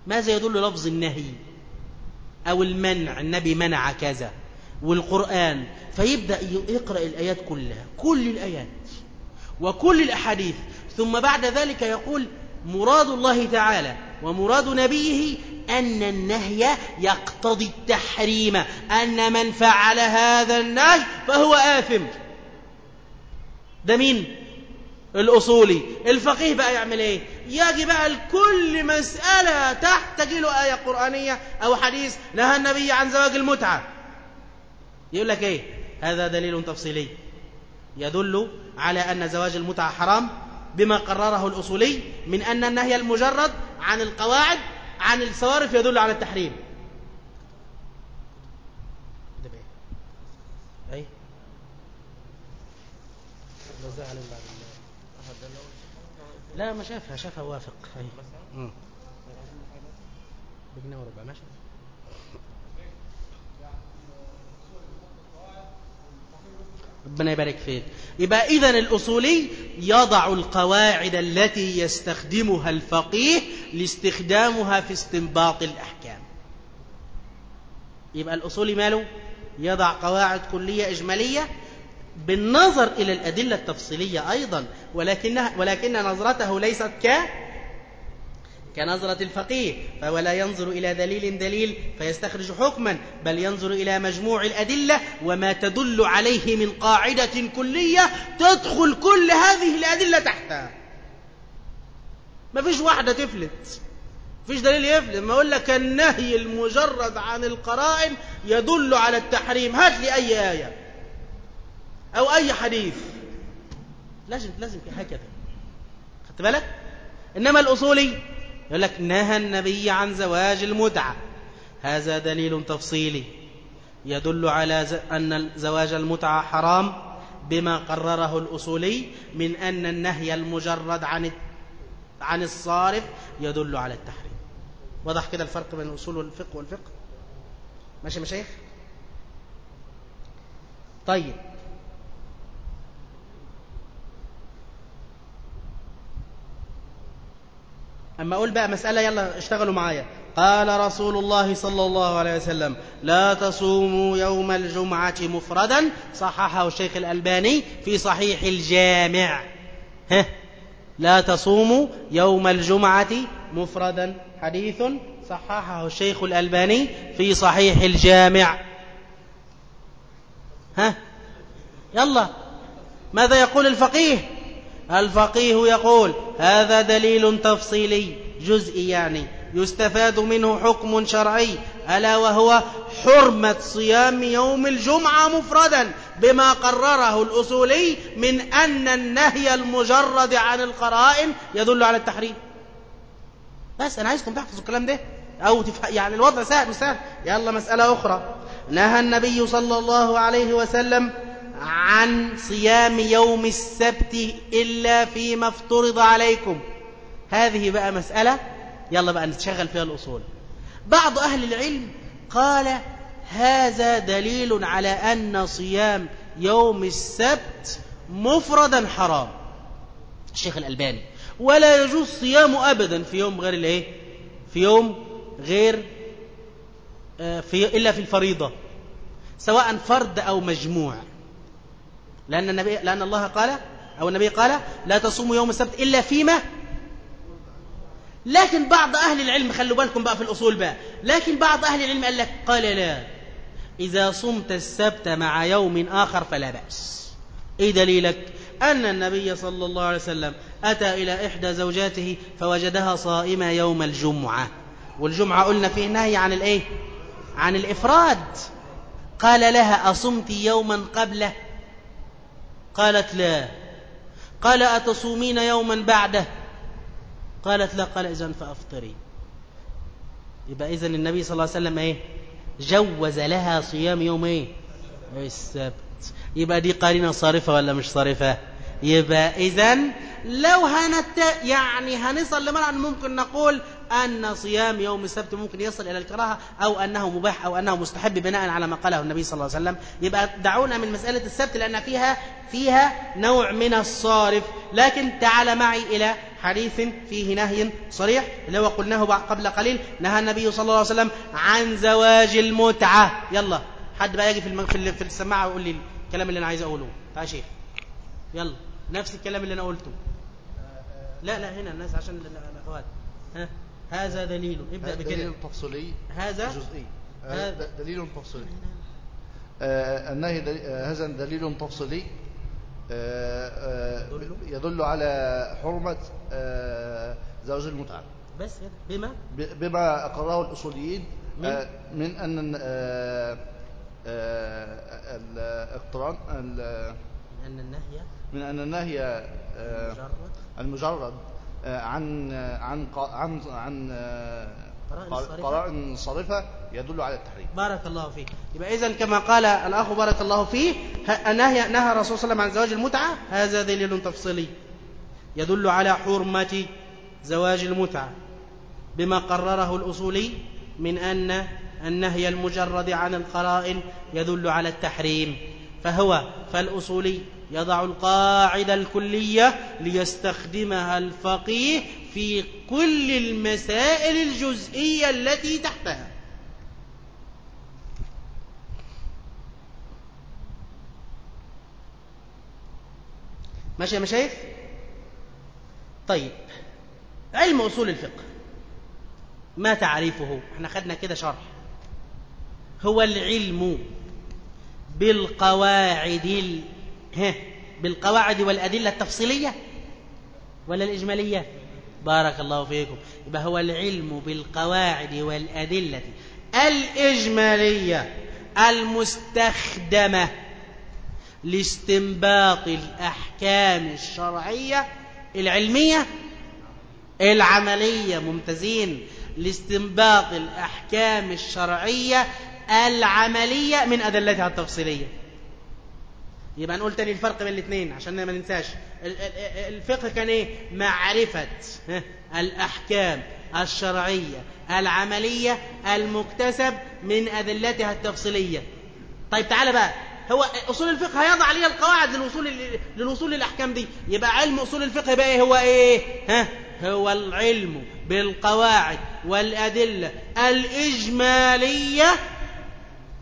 ماذا يدل لفظ النهي؟ أو المنع النبي منع كذا. والقرآن فيبدأ يقرأ الآيات كلها كل الآيات وكل الأحاديث. ثم بعد ذلك يقول مراد الله تعالى ومراد نبيه أن النهي يقتضي التحريم أن من فعل هذا النهي فهو آثم. ده مين؟ الأصولي. الفقيه بقى يعمل إيه؟ يجي بقى لكل مسألة تحتاج له آية قرآنية أو حديث نهى النبي عن زواج المتعة. يقول لك إيه؟ هذا دليل تفصيلي. يدل على أن زواج المتعة حرام بما قرره الأصولي من أن النهي المجرد عن القواعد عن الصوارف يدل على التحريم أي لا ما شافها شافها وافق. أي بجنيه وربع ماشي ربنا يبارك فيك. يبقى إذا الأصولي يضع القواعد التي يستخدمها الفقيه لاستخدامها في استنباط الأحكام. يبقى الأصولي ماله؟ يضع قواعد كلية إجمالية بالنظر إلى الأدلة التفصيلية أيضا ولكنها ولكن نظرته ليست ك كنظرة الفقيه فولا ينظر إلى دليل دليل فيستخرج حكما بل ينظر إلى مجموع الأدلة وما تدل عليه من قاعدة كلية تدخل كل هذه الأدلة تحتها. ما فيش واحدة تفلت فيش دليل يفلت. ما أقول لك النهي المجرد عن القرائن يدل على التحريم. هات لي أي آية. أو أي حديث. لازم لازم هكذا خدت بالك؟ إنما الأصولي يقول لك نهى النبي عن زواج المتعة هذا دليل تفصيلي. يدل على أن زواج المتعة حرام بما قرره الأصولي من أن النهي المجرد عن عن الصارف يدل على التحريم. وضح كده الفرق بين الأصول والفقه والفقه؟ ماشي مشايخ؟ طيب. أما أقول بقى مسألة يلا اشتغلوا معايا. قال رسول الله صلى الله عليه وسلم لا تصوموا يوم الجمعة مفردا صححه الشيخ الألباني في صحيح الجامع. ها؟ لا تصوموا يوم الجمعة مفردا. حديث صححه الشيخ الألباني في صحيح الجامع. ها؟ يلا ماذا يقول الفقيه؟ الفقيه يقول هذا دليل تفصيلي جزئي يعني يستفاد منه حكم شرعي ألا وهو حرمة صيام يوم الجمعة مفردا بما قرره الأصولي من أن النهي المجرد عن القرائن يدل على التحريم. بس أنا عايزكم تحفظوا الكلام ده. أو. يعني الوضع سهل مش سهل. يلا مسألة أخرى. نهى النبي صلى الله عليه وسلم عن صيام يوم السبت إلا فيما افترض عليكم. هذه بقى مسألة يلا بقى نتشغل فيها الأصول. بعض أهل العلم قال هذا دليل على أن صيام يوم السبت مفردا حرام. الشيخ الألباني ولا يجوز صيامه أبدا في يوم غير الإيه؟ في يوم غير آه، في إلا في الفريضة سواء فرد أو مجموع. لأن, النبي لأن الله قال أو النبي قال لا تصوموا يوم السبت إلا فيما لكن بعض أهل العلم خلوا بالكم بقى في الأصول بقى. لكن بعض أهل العلم قال لك قال لا. إذا صمت السبت مع يوم آخر فلا بأس. إيه دليلك؟ أن النبي صلى الله عليه وسلم أتى إلى إحدى زوجاته فوجدها صائمة يوم الجمعة. والجمعة قلنا فيه نهي عن الإيه؟ عن الإفراد. قال لها أصمت يوما قبله؟ قالت لا. قال أتصومين يوما بعده؟ قالت لا. قال إذن فأفطري. يبقى إذن النبي صلى الله عليه وسلم إيه؟ جوز لها صيام يوم إيه؟ السبت. يبقى دي قارنة صارفة ولا مش صارفة؟ يبقى إذن لو هنت يعني هنصل لمرحلة ممكن نقول أن صيام يوم السبت ممكن يصل إلى الكراهة أو أنه مباح أو أنه مستحب بناء على ما قاله النبي صلى الله عليه وسلم. يبقى دعونا من مسألة السبت لأن فيها فيها نوع من الصارف. لكن تعال معي إلى حديث فيه نهي صريح اللي هو قلناه قبل قليل. نهى النبي صلى الله عليه وسلم عن زواج المتعة. يلا. حد بقى يجي في في السماعة ويقول لي الكلام اللي أنا عايز أقوله. تعال شيخ. يلا. نفس الكلام اللي أنا قلته. لا لا هنا الناس عشان الأخوات. ها؟ هذا دليل. ابدأ بكلمة. دليل تفصيلي. هذا؟ جزئي. هذا. دليل تفصيلي. آه، النهي آه، هذا دليل تفصيلي. يدل؟ على حرمة زواج المتعة. بس بما؟ بما أقره الأصوليين من, من أن الاقتران من أن النهي من أن النهي المجرد. عن عن عن عن قرائن صارفة يدل على التحريم. بارك الله فيك. يبقى إذا كما قال الأخ بارك الله فيه نهي نهى الرسول صلى الله عليه وسلم عن زواج المتعة هذا دليل تفصيلي. يدل على حرمة زواج المتعة. بما قرره الأصولي من أن النهي المجرد عن القرائن يدل على التحريم. فهو فالأصولي يضع القاعدة الكلية ليستخدمها الفقيه في كل المسائل الجزئية التي تحتها. ماشي يا مشايخ؟ طيب علم أصول الفقه ما تعريفه؟ إحنا خدنا كده شرح. هو العلم بالقواعد بالقواعد والأدلة التفصيلية ولا الإجمالية؟ بارك الله فيكم. يبقى هو العلم بالقواعد والأدلة الإجمالية المستخدمة لاستنباط الأحكام الشرعية العلمية العملية ممتازين لاستنباط الأحكام الشرعية العملية من أدلتها التفصيلية. يبقى نقول تاني الفرق بين الاثنين عشان ما ننساش. الفقه كان إيه؟ معرفة. الأحكام الشرعية العملية المكتسب من أدلتها التفصيلية. طيب تعالى بقى. هو أصول الفقه هيضع لي القواعد للوصول للوصول للأحكام دي. يبقى علم أصول الفقه بقى إيه؟ هو إيه؟ ها؟ هو العلم بالقواعد والأدلة الإجمالية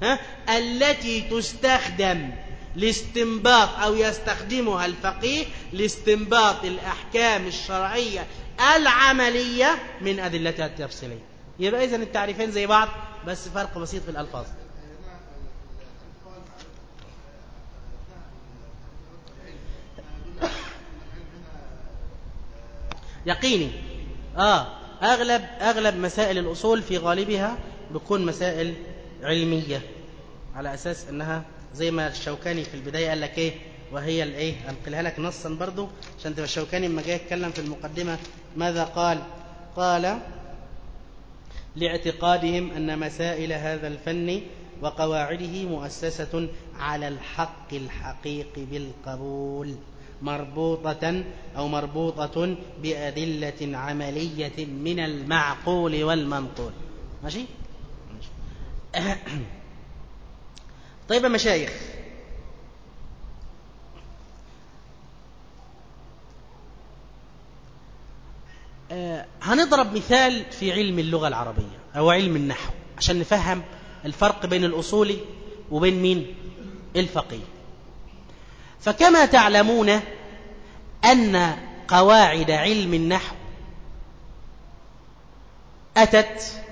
ها؟ التي تستخدم لاستنباط أو يستخدمها الفقيه لاستنباط الأحكام الشرعية العملية من أدلتها التفصيلية يبقى إذن التعريفين زي بعض بس فرق بسيط في الألفاظ. يقيني. آه أغلب أغلب مسائل الأصول في غالبها بتكون مسائل علمية على أساس أنها زي ما الشوكاني في البداية قال لك إيه وهي الإيه أنقلها لك نصا برضو عشان تبقى الشوكاني لما جاي يتكلم في المقدمة ماذا قال؟ قال لاعتقادهم أن مسائل هذا الفن وقواعده مؤسسة على الحق الحقيقي بالقبول مربوطة أو مربوطة بأدلة عملية من المعقول والمنقول. ماشي؟ طيب مشايخ. آه هنضرب مثال في علم اللغة العربية أو علم النحو عشان نفهم الفرق بين الأصولي وبين مين؟ الفقيه. فكما تعلمون أن قواعد علم النحو أتت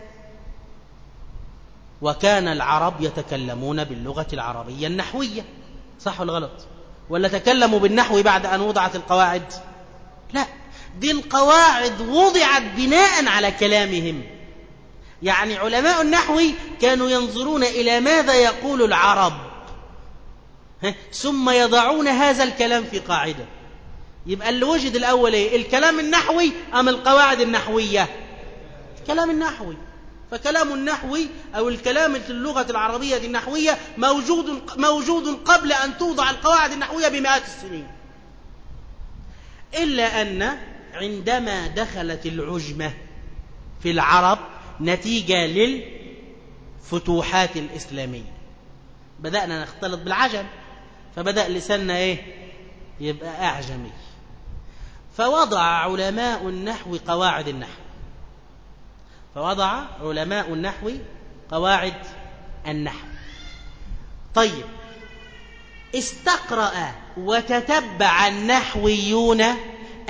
وكان العرب يتكلمون باللغة العربية النحوية. صح ولا غلط؟ ولا تكلموا بالنحو بعد أن وضعت القواعد؟ لا. دي القواعد وضعت بناء على كلامهم. يعني علماء النحو كانوا ينظرون إلى ماذا يقول العرب. ثم يضعون هذا الكلام في قاعدة. يبقى اللي وجد الأول إيه؟ الكلام النحوي أم القواعد النحوية؟ الكلام النحوي. فكلام النحوي أو الكلام في اللغة العربية النحوية موجود, موجود قبل أن توضع القواعد النحوية بمئات السنين. إلا أن عندما دخلت العجمة في العرب نتيجة للفتوحات الإسلامية. بدأنا نختلط بالعجم فبدأ لساننا إيه؟ يبقى أعجمي. فوضع علماء النحو قواعد النحو. فوضع علماء النحو قواعد النحو. طيب استقرأ وتتبع النحويون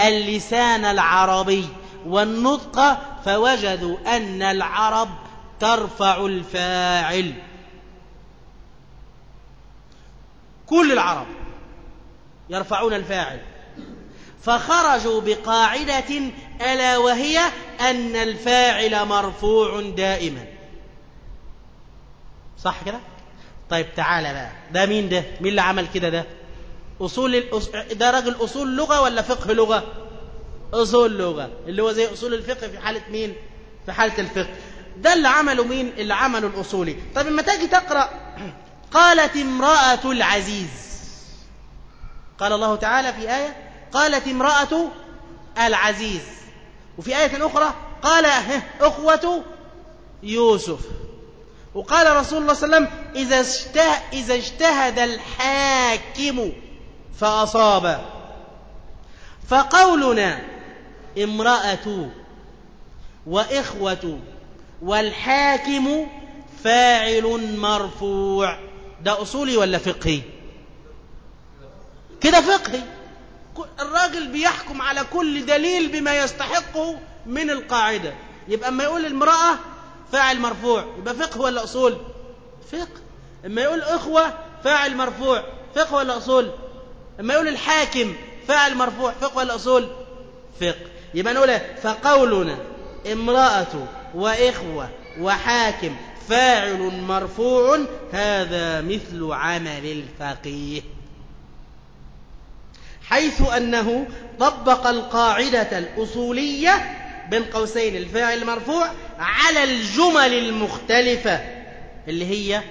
اللسان العربي والنطق فوجدوا أن العرب ترفع الفاعل. كل العرب يرفعون الفاعل. فخرجوا بقاعدة ألا وهي أن الفاعل مرفوع دائما. صح كده؟ طيب تعالى بقى. ده مين ده؟ مين اللي عمل كده ده؟ أصول الأص... ده راجل أصول لغة ولا فقه لغة؟ أصول لغة. اللي هو زي أصول الفقه في حالة مين؟ في حالة الفقه. ده اللي عمله مين؟ اللي عمله الأصولي. طب لما تجي تقرأ قالت امرأة العزيز. قال الله تعالى في آية قالت امرأة العزيز. وفي آية أخرى قال أخوة يوسف. وقال رسول الله صلى الله عليه وسلم إذا, اجته إذا اجتهد الحاكم فأصاب. فقولنا امرأة وإخوة والحاكم فاعل مرفوع. ده أصولي ولا فقهي؟ كده فقهي. الراجل بيحكم على كل دليل بما يستحقه من القاعدة. يبقى أما يقول المرأة فاعل مرفوع يبقى فقه ولا أصول؟ فقه. أما يقول إخوة فاعل مرفوع فقه ولا أصول؟ أما يقول الحاكم فاعل مرفوع فقه ولا أصول؟ فقه. يبقى نقول فقولنا امرأة وإخوة وحاكم فاعل مرفوع هذا مثل عمل الفقيه. حيث أنه طبق القاعدة الأصولية بين قوسين الفاعل المرفوع على الجمل المختلفة اللي هي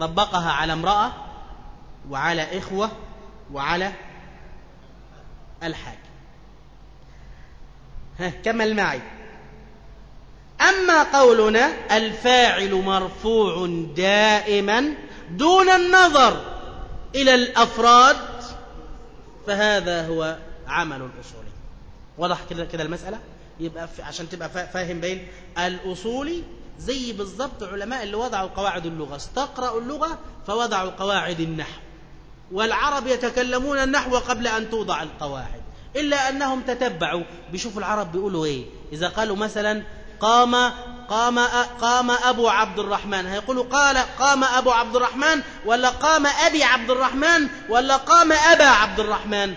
طبقها على امرأة وعلى إخوة وعلى الحاكم. ها كمل معي. أما قولنا الفاعل مرفوع دائما دون النظر إلى الأفراد فهذا هو عمل الأصولي. واضح كده كده المسألة؟ يبقى عشان تبقى فاهم بين الأصولي زي بالضبط علماء اللي وضعوا قواعد اللغة. استقرأوا اللغة فوضعوا قواعد النحو. والعرب يتكلمون النحو قبل أن توضع القواعد. إلا أنهم تتبعوا. بيشوفوا العرب بيقولوا إيه؟ إذا قالوا مثلا قام قام قام أبو عبد الرحمن. هيقولوا قال قام أبو عبد الرحمن ولا قام أبي عبد الرحمن ولا قام أبا عبد الرحمن.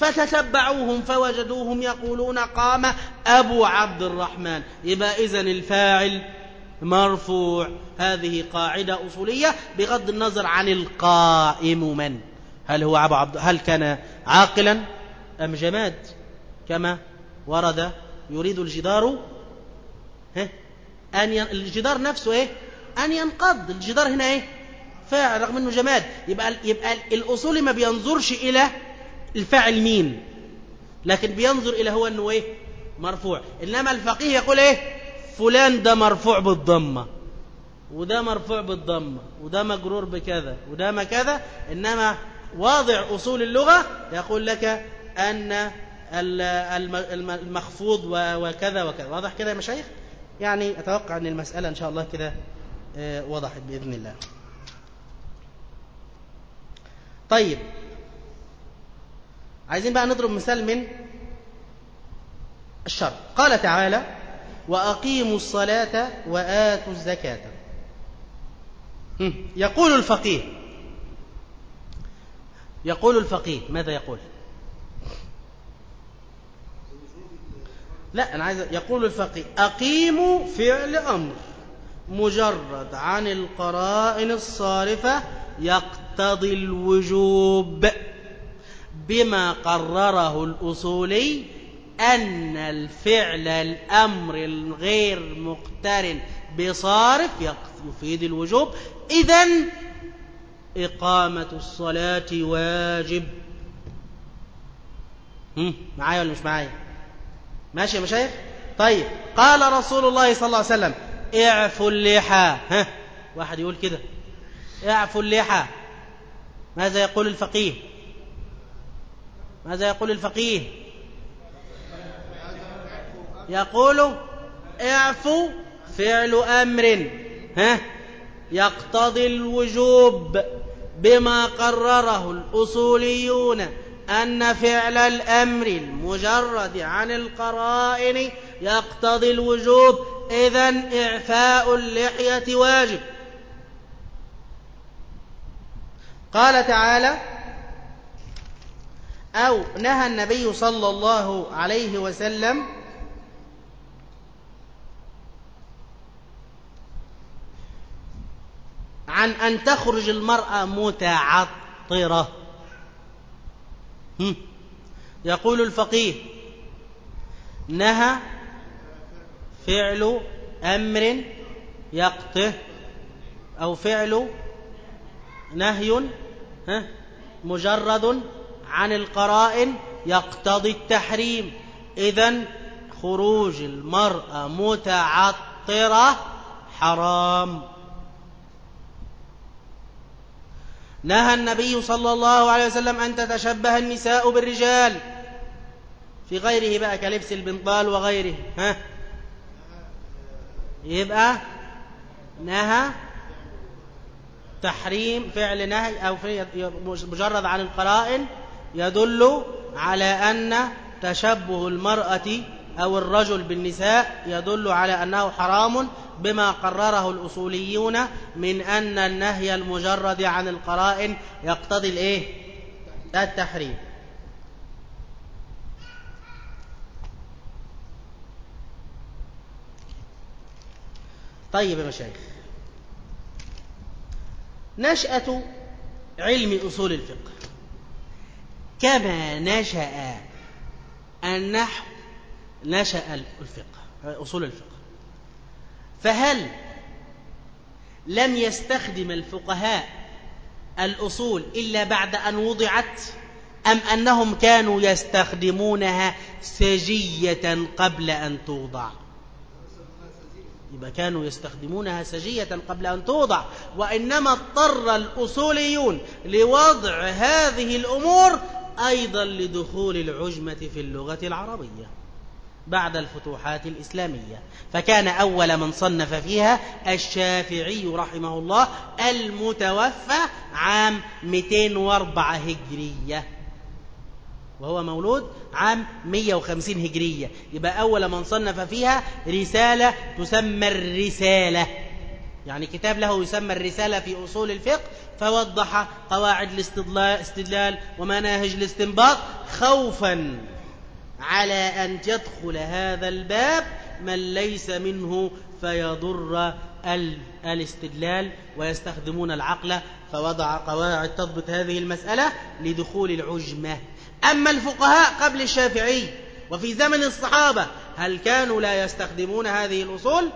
فتتبعوهم فوجدوهم يقولون قام أبو عبد الرحمن. يبقى إذن الفاعل مرفوع. هذه قاعدة أصولية بغض النظر عن القائم من. هل هو أبو عبد هل كان عاقلا أم جماد؟ كما ورد يريد الجدار. ها؟ أن ين... الجدار نفسه إيه؟ أن ينقض. الجدار هنا إيه؟ فاعل رغم أنه جماد. يبقى يبقى الأصولي ما بينظرش إلى الفاعل مين لكن بينظر إلى هو أنه إيه؟ مرفوع. إنما الفقيه يقول إيه؟ فلان ده مرفوع بالضمة. وده مرفوع بالضمة. وده مجرور بكذا. وده ما كذا. إنما واضع أصول اللغة يقول لك أن المخفوض وكذا وكذا. واضح كده يا مشايخ؟ يعني أتوقع أن المسألة إن شاء الله كده وضحت بإذن الله. طيب. عايزين بقى نضرب مثال من الشر قال تعالى وأقيموا الصلاة وآتوا الزكاة. يقول الفقيه يقول الفقيه ماذا يقول؟ لا أنا عايز يقول الفقيه أقيموا فعل أمر مجرد عن القرائن الصارفة يقتضي الوجوب بما قرره الأصولي أن الفعل الأمر الغير مقترن بصارف يفيد الوجوب. إذن إقامة الصلاة واجب. معايا ولا مش معايا؟ ماشي يا مشايخ؟ طيب قال رسول الله صلى الله عليه وسلم اعفوا اللحى. ها واحد يقول كده. اعفوا اللحى. ماذا يقول الفقيه؟ ماذا يقول الفقيه؟ يقول اعفوا فعل أمر. ها يقتضي الوجوب بما قرره الأصوليون. أن فعل الأمر المجرد عن القرائن يقتضي الوجوب. اذا إعفاء اللحية واجب. قال تعالى أو نهى النبي صلى الله عليه وسلم عن أن تخرج المرأة متعطرة. يقول الفقيه نهى فعل أمر يقطه أو فعل نهي مجرد عن القرائن يقتضي التحريم. إذا خروج المرأة متعطرة حرام. نهى النبي صلى الله عليه وسلم أن تتشبه النساء بالرجال. في غيره بقى كلبس البنطال وغيره ها؟ يبقى نهى تحريم فعل نهي أو مجرد عن القرائن يدل على أن تشبه المرأة أو الرجل بالنساء يدل على أنه حرام بما قرره الأصوليون من أن النهي المجرد عن القرائن يقتضي الإيه؟ التحريم. طيب يا مشايخ. نشأة علم أصول الفقه. كما نشأ النحو نشأ الفقه أصول الفقه. فهل لم يستخدم الفقهاء الأصول إلا بعد أن وضعت أم أنهم كانوا يستخدمونها سجية قبل أن توضع؟ يبقى كانوا يستخدمونها سجية قبل أن توضع وإنما اضطر الأصوليون لوضع هذه الأمور أيضا لدخول العجمة في اللغة العربية. بعد الفتوحات الإسلامية. فكان أول من صنف فيها الشافعي رحمه الله المتوفى عام 204 هجرية. وهو مولود عام 150 هجرية. يبقى أول من صنف فيها رسالة تسمى الرسالة. يعني كتاب له يسمى الرسالة في أصول الفقه فوضح قواعد الاستدلال ومناهج الاستنباط خوفا. على أن يدخل هذا الباب من ليس منه فيضر الاستدلال ويستخدمون العقل فوضع قواعد تضبط هذه المسألة لدخول العجمة. أما الفقهاء قبل الشافعي وفي زمن الصحابة هل كانوا لا يستخدمون هذه الأصول؟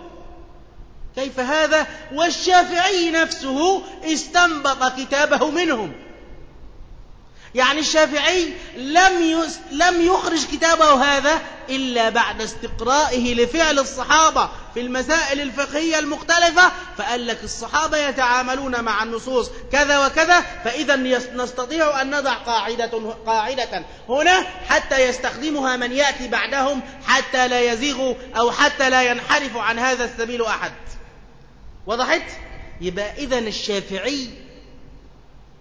كيف هذا؟ والشافعي نفسه استنبط كتابه منهم. يعني الشافعي لم لم يخرج كتابه هذا إلا بعد استقرائه لفعل الصحابة في المسائل الفقهية المختلفة فقال لك الصحابة يتعاملون مع النصوص كذا وكذا فإذا نستطيع أن نضع قاعدة, قاعدة هنا حتى يستخدمها من يأتي بعدهم حتى لا يزيغوا أو حتى لا ينحرف عن هذا السبيل أحد وضحت؟ يبقى إذا الشافعي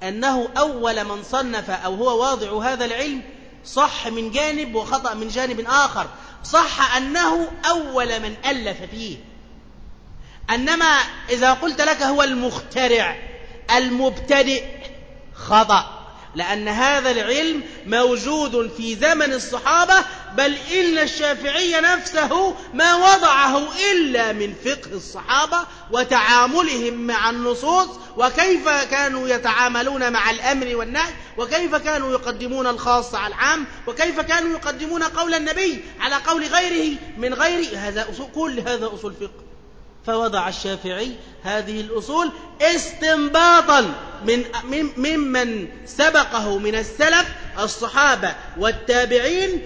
أنه أول من صنف أو هو واضع هذا العلم صح من جانب وخطأ من جانب آخر. صح أنه أول من ألف فيه. أنما إذا قلت لك هو المخترع المبتدئ خطأ. لأن هذا العلم موجود في زمن الصحابة بل إن الشافعي نفسه ما وضعه إلا من فقه الصحابة وتعاملهم مع النصوص وكيف كانوا يتعاملون مع الأمر والنهي وكيف كانوا يقدمون الخاص على العام وكيف كانوا يقدمون قول النبي على قول غيره من غير هذا أصول كل هذا أصول فقه فوضع الشافعي هذه الأصول استنباطا من ممن سبقه من السلف الصحابة والتابعين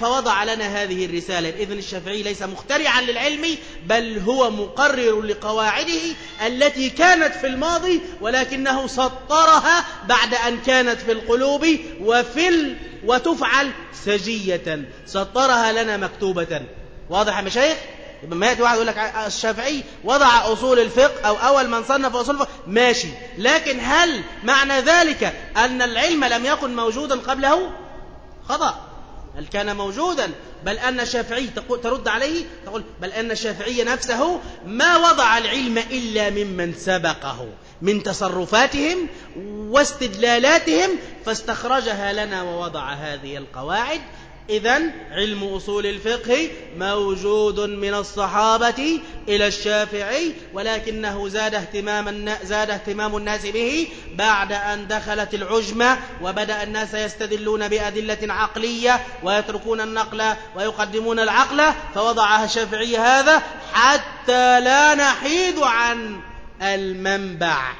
فوضع لنا هذه الرسالة. إذن الشافعي ليس مخترعا للعلم بل هو مقرر لقواعده التي كانت في الماضي ولكنه سطرها بعد أن كانت في القلوب وفي ال وتفعل سجية. سطرها لنا مكتوبة. واضح يا مشايخ؟ يبقى ما يأتي واحد يقول لك الشافعي وضع أصول الفقه أو أول من صنف أصول الفقه. ماشي. لكن هل معنى ذلك أن العلم لم يكن موجودا قبله؟ خطأ. هل كان موجودا؟ بل أن الشافعي ترد عليه تقول بل أن الشافعي نفسه ما وضع العلم إلا ممن سبقه من تصرفاتهم واستدلالاتهم فاستخرجها لنا ووضع هذه القواعد إذا علم أصول الفقه موجود من الصحابة إلى الشافعي ولكنه زاد اهتمام زاد اهتمام الناس به بعد أن دخلت العجمة وبدأ الناس يستدلون بأدلة عقلية ويتركون النقل ويقدمون العقل فوضعها الشافعي هذا حتى لا نحيد عن المنبع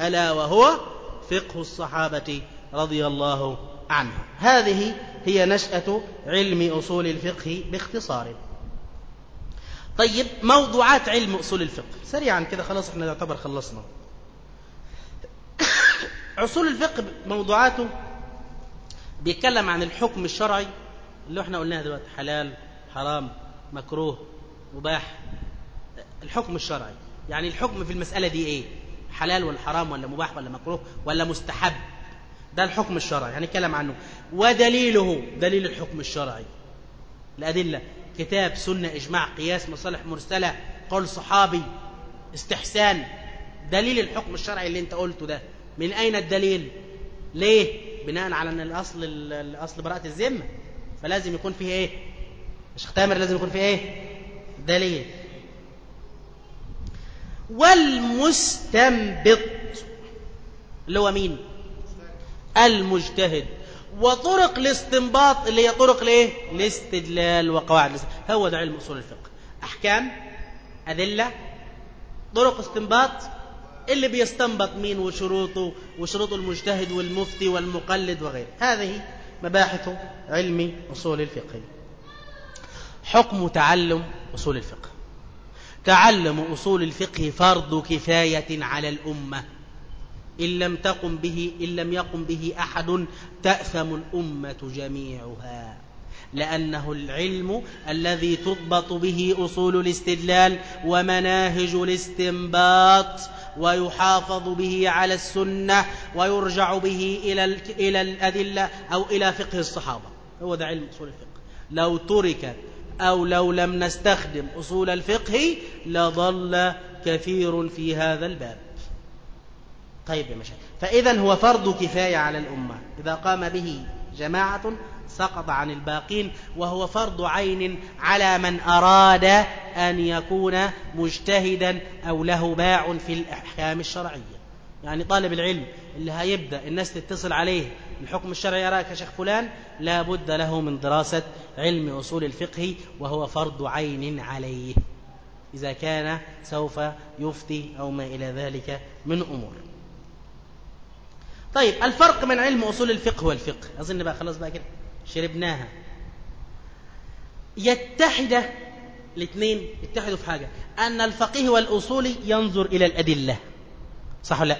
ألا وهو فقه الصحابة رضي الله عنهم. هذه هي نشأة علم أصول الفقه باختصار. طيب موضوعات علم أصول الفقه. سريعا كده خلاص إحنا نعتبر خلصنا. أصول الفقه موضوعاته بيتكلم عن الحكم الشرعي اللي إحنا قلناها دلوقتي حلال حرام مكروه مباح. الحكم الشرعي. يعني الحكم في المسألة دي إيه؟ حلال ولا حرام ولا مباح ولا مكروه ولا مستحب. ده الحكم الشرعي. هنتكلم عنه. ودليله دليل الحكم الشرعي. الأدلة كتاب سنة إجماع قياس مصالح مرسلة قول صحابي استحسان. دليل الحكم الشرعي اللي أنت قلته ده. من أين الدليل؟ ليه؟ بناء على أن الأصل الأصل براءة الذمة. فلازم يكون فيه إيه؟ مش تامر لازم يكون فيه إيه؟ دليل. والمستنبط اللي هو مين؟ المجتهد. وطرق الاستنباط اللي هي طرق الايه الاستدلال وقواعد الاستدلال. هو ده علم أصول الفقه. أحكام أدلة طرق استنباط اللي بيستنبط مين وشروطه وشروط المجتهد والمفتي والمقلد وغيره. هذه مباحث علم أصول الفقه. حكم تعلم أصول الفقه. تعلم أصول الفقه فرض كفاية على الأمة. إن لم تقم به إن لم يقم به أحد تأثم الأمة جميعها. لأنه العلم الذي تضبط به أصول الاستدلال ومناهج الاستنباط ويحافظ به على السنة ويرجع به إلى إلى الأدلة أو إلى فقه الصحابة. هو ده علم أصول الفقه. لو ترك أو لو لم نستخدم أصول الفقه لضل كثير في هذا الباب. طيب يا مشايخ. فإذا هو فرض كفاية على الأمة. إذا قام به جماعة سقط عن الباقين وهو فرض عين على من أراد أن يكون مجتهدا أو له باع في الأحكام الشرعية. يعني طالب العلم اللي هيبدأ الناس تتصل عليه الحكم الشرعي يراك يا شيخ فلان لا بد له من دراسة علم أصول الفقه وهو فرض عين عليه. إذا كان سوف يفتي أو ما إلى ذلك من أمور. طيب الفرق من علم أصول الفقه والفقه أظن بقى خلاص بقى كده. شربناها. يتحد الاثنين يتحدوا في حاجة. أن الفقيه والأصولي ينظر إلى الأدلة. صح ولا لا؟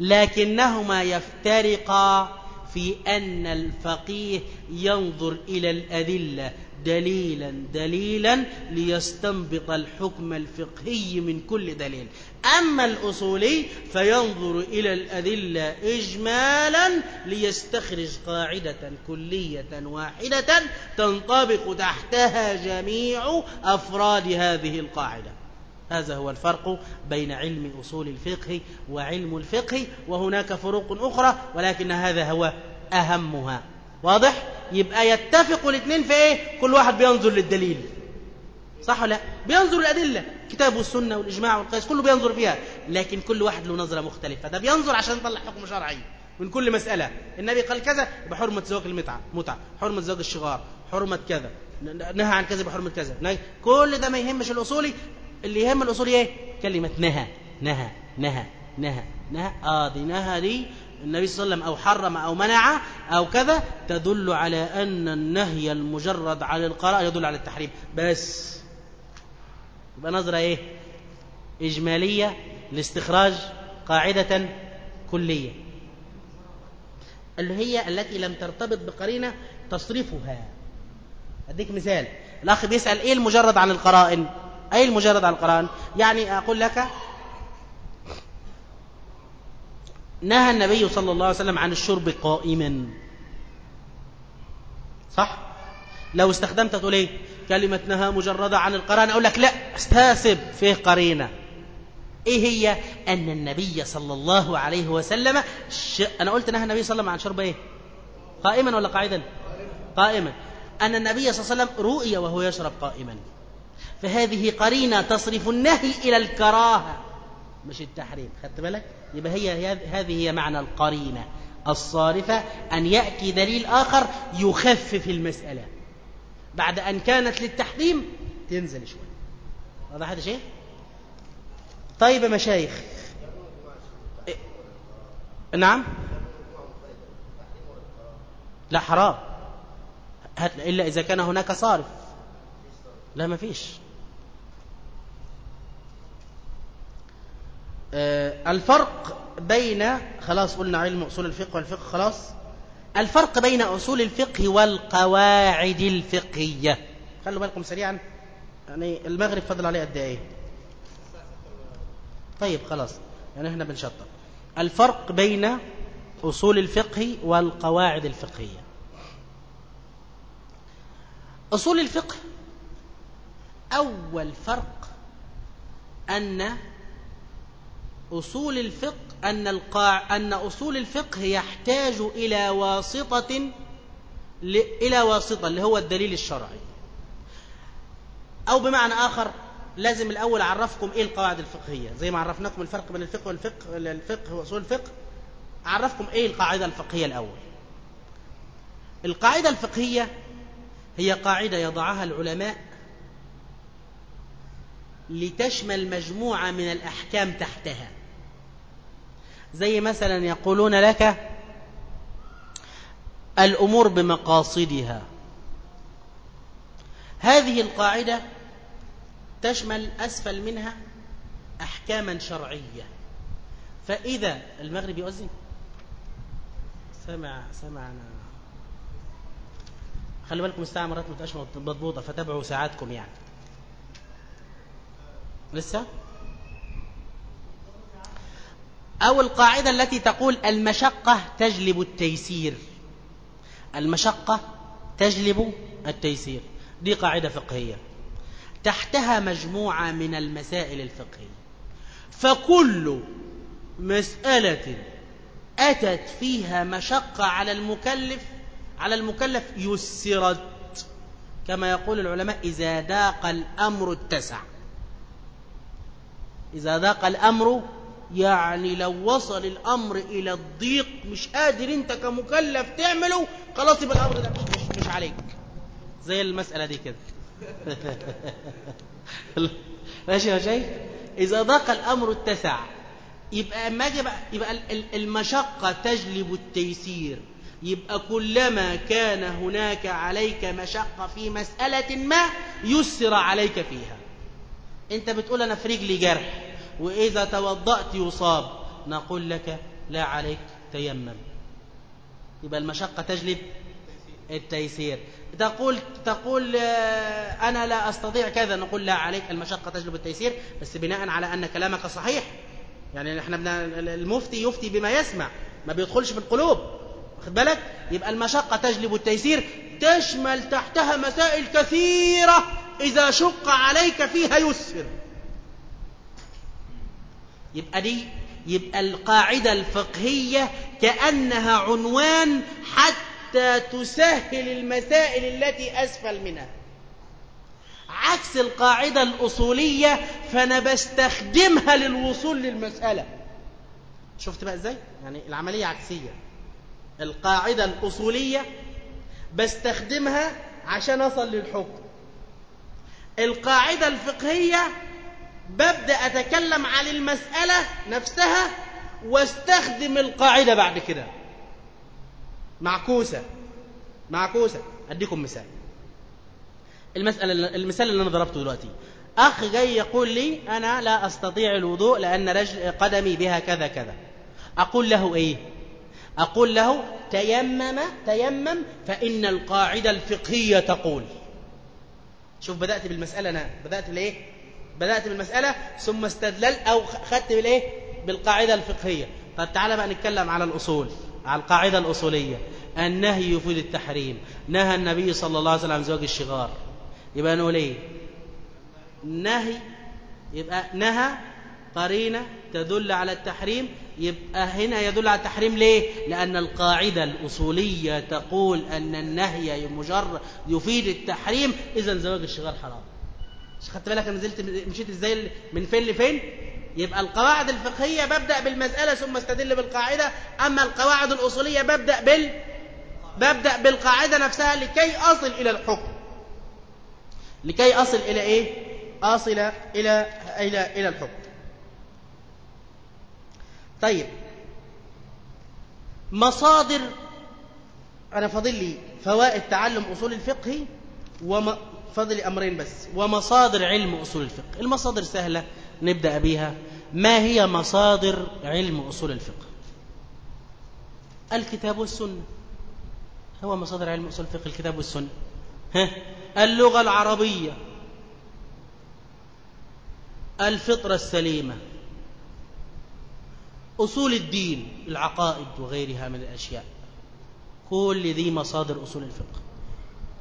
لكنهما يفترقا في أن الفقيه ينظر إلى الأدلة دليلا دليلا ليستنبط الحكم الفقهي من كل دليل. أما الأصولي فينظر إلى الأدلة إجمالا ليستخرج قاعدة كلية واحدة تنطبق تحتها جميع أفراد هذه القاعدة. هذا هو الفرق بين علم أصول الفقه وعلم الفقه وهناك فروق أخرى ولكن هذا هو أهمها. واضح؟ يبقى يتفق الاثنين في إيه؟ كل واحد بينظر للدليل. صح ولا لا؟ بينظر الأدلة. كتاب والسنة والإجماع والقياس كله بينظر فيها. لكن كل واحد له نظرة مختلفة. ده بينظر عشان يطلع حكم شرعي من كل مسألة. النبي قال كذا يبقى حرمة زواج المتعة. متعة. حرمة زواج الشغار. حرمة كذا. نهى عن كذا بحرمه كذا. كل ده ما يهمش الاصولي اللي يهم الاصولي إيه؟ كلمة نهى. نهى. نهى. نهى. نهى. آه دي نهى دي النبي صلى الله عليه وسلم أو حرم أو منع أو كذا تدل على أن النهي المجرد على القراءة يدل على التحريم. بس. يبقى نظرة إيه؟ إجمالية لاستخراج قاعدة كلية. اللي هي التي لم ترتبط بقرينة تصرفها أديك مثال. الأخ بيسأل إيه المجرد عن القرائن؟ أي المجرد عن القرائن؟ يعني أقول لك نهى النبي صلى الله عليه وسلم عن الشرب قائما. صح؟ لو استخدمت تقول إيه؟ كلمة نهى مجردة عن القرآن أقول لك لا استاسب فيه قرينة. إيه هي؟ أن النبي صلى الله عليه وسلم ش... أنا قلت نهى النبي صلى الله عليه وسلم عن شرب إيه؟ قائما ولا قاعدا؟ قائما. أن النبي صلى الله عليه وسلم رؤي وهو يشرب قائما. فهذه قرينة تصرف النهي إلى الكراهة. مش التحريم خدت بالك؟ يبقى هي هذه هي معنى القرينة الصارفة أن يأتي دليل آخر يخفف المسألة. بعد أن كانت للتحريم تنزل شوي. واضح هذا شيء؟ طيب يا مشايخ. إيه؟ نعم؟ لا حرام. إلا إذا كان هناك صارف. لا ما فيش. آه، الفرق بين خلاص قلنا علم أصول الفقه والفقه خلاص. الفرق بين أصول الفقه والقواعد الفقهية. خلوا بالكم سريعا. يعني المغرب فضل عليه قد إيه؟ طيب خلاص. يعني إحنا بنشطر الفرق بين أصول الفقه والقواعد الفقهية. أصول الفقه أول فرق أن أصول الفقه أن القاع أن أصول الفقه يحتاج إلى واسطة إلى واسطة اللي هو الدليل الشرعي. أو بمعنى آخر لازم الأول أعرفكم إيه القواعد الفقهية. زي ما عرفناكم الفرق بين الفقه والفقه الفقه وأصول الفقه. أعرفكم إيه القاعدة الفقهية الأول. القاعدة الفقهية هي قاعدة يضعها العلماء لتشمل مجموعة من الأحكام تحتها. زي مثلا يقولون لك الأمور بمقاصدها. هذه القاعدة تشمل أسفل منها أحكاما شرعية. فإذا المغرب يؤذن. سمع سمعنا. خلي بالكم الساعة مرات متبقاش مضبوطة فتابعوا ساعاتكم يعني. لسه؟ أو القاعدة التي تقول المشقة تجلب التيسير. المشقة تجلب التيسير. دي قاعدة فقهية. تحتها مجموعة من المسائل الفقهية. فكل مسألة أتت فيها مشقة على المكلف على المكلف يسرت. كما يقول العلماء إذا ضاق الأمر اتسع. إذا ضاق الأمر يعني لو وصل الأمر إلى الضيق مش قادر أنت كمكلف تعمله خلاص يبقى الأمر ده مش, مش عليك. زي المسألة دي كده. ماشي يا شيخ؟ إذا ضاق الأمر اتسع يبقى ما يبقى المشقة تجلب التيسير. يبقى كلما كان هناك عليك مشقة في مسألة ما يسر عليك فيها. أنت بتقول أنا في رجلي جرح. وإذا توضأت يصاب. نقول لك لا عليك تيمم. يبقى المشقة تجلب التيسير. تقول تقول آه، أنا لا أستطيع كذا. نقول لا عليك المشقة تجلب التيسير. بس بناء على ان كلامك صحيح. يعني إحنا المفتي يفتي بما يسمع ما بيدخلش في القلوب. واخد بالك؟ يبقى المشقة تجلب التيسير. تشمل تحتها مسائل كثيرة. إذا شق عليك فيها يسر. يبقى دي يبقى القاعدة الفقهية كأنها عنوان حتى تسهل المسائل التي أسفل منها. عكس القاعدة الأصولية فأنا بستخدمها للوصول للمسألة. شفت بقى إزاي؟ يعني العملية عكسية. القاعدة الأصولية بستخدمها عشان أصل للحكم. القاعدة الفقهية ببدأ أتكلم عن المسألة نفسها واستخدم القاعدة بعد كده. معكوسة. معكوسة. أديكم مثال. المسألة المثال اللي أنا ضربته دلوقتي. أخ جاي يقول لي أنا لا أستطيع الوضوء لأن رجل قدمي بها كذا كذا. أقول له إيه؟ أقول له تيمم تيمم فإن القاعدة الفقهية تقول. شوف بدأت بالمسألة أنا. بدأت بالإيه بدأت بالمسألة ثم استدللت أو خدت بالإيه؟ بالقاعدة الفقهية. طب تعالى بقى نتكلم على الأصول على القاعدة الأصولية. النهي يفيد التحريم نهى النبي صلى الله عليه وسلم عن زواج الشغار. يبقى نقول إيه؟ نهي يبقى نهى قرينة تدل على التحريم يبقى هنا يدل على التحريم ليه؟ لأن القاعدة الأصولية تقول أن النهي مجرد يفيد التحريم إذا زواج الشغال حرام. مش خدت بالك أنا نزلت مشيت إزاي من فين لفين؟ يبقى القواعد الفقهية ببدأ بالمسألة ثم أستدل بالقاعدة أما القواعد الأصولية ببدأ بال ببدأ بالقاعدة نفسها لكي أصل إلى الحكم لكي أصل إلى إيه؟ أصل إلى إلى إلى الحكم طيب مصادر أنا فاضل لي فوائد تعلم أصول الفقه وم... فاضل لي أمرين بس. ومصادر علم أصول الفقه. المصادر سهلة نبدأ بها ما هي مصادر علم أصول الفقه؟ الكتاب والسنة. هو مصادر علم أصول الفقه الكتاب والسنة. ها؟ اللغة العربية. الفطرة السليمة. أصول الدين العقائد وغيرها من الأشياء. كل ذي مصادر أصول الفقه.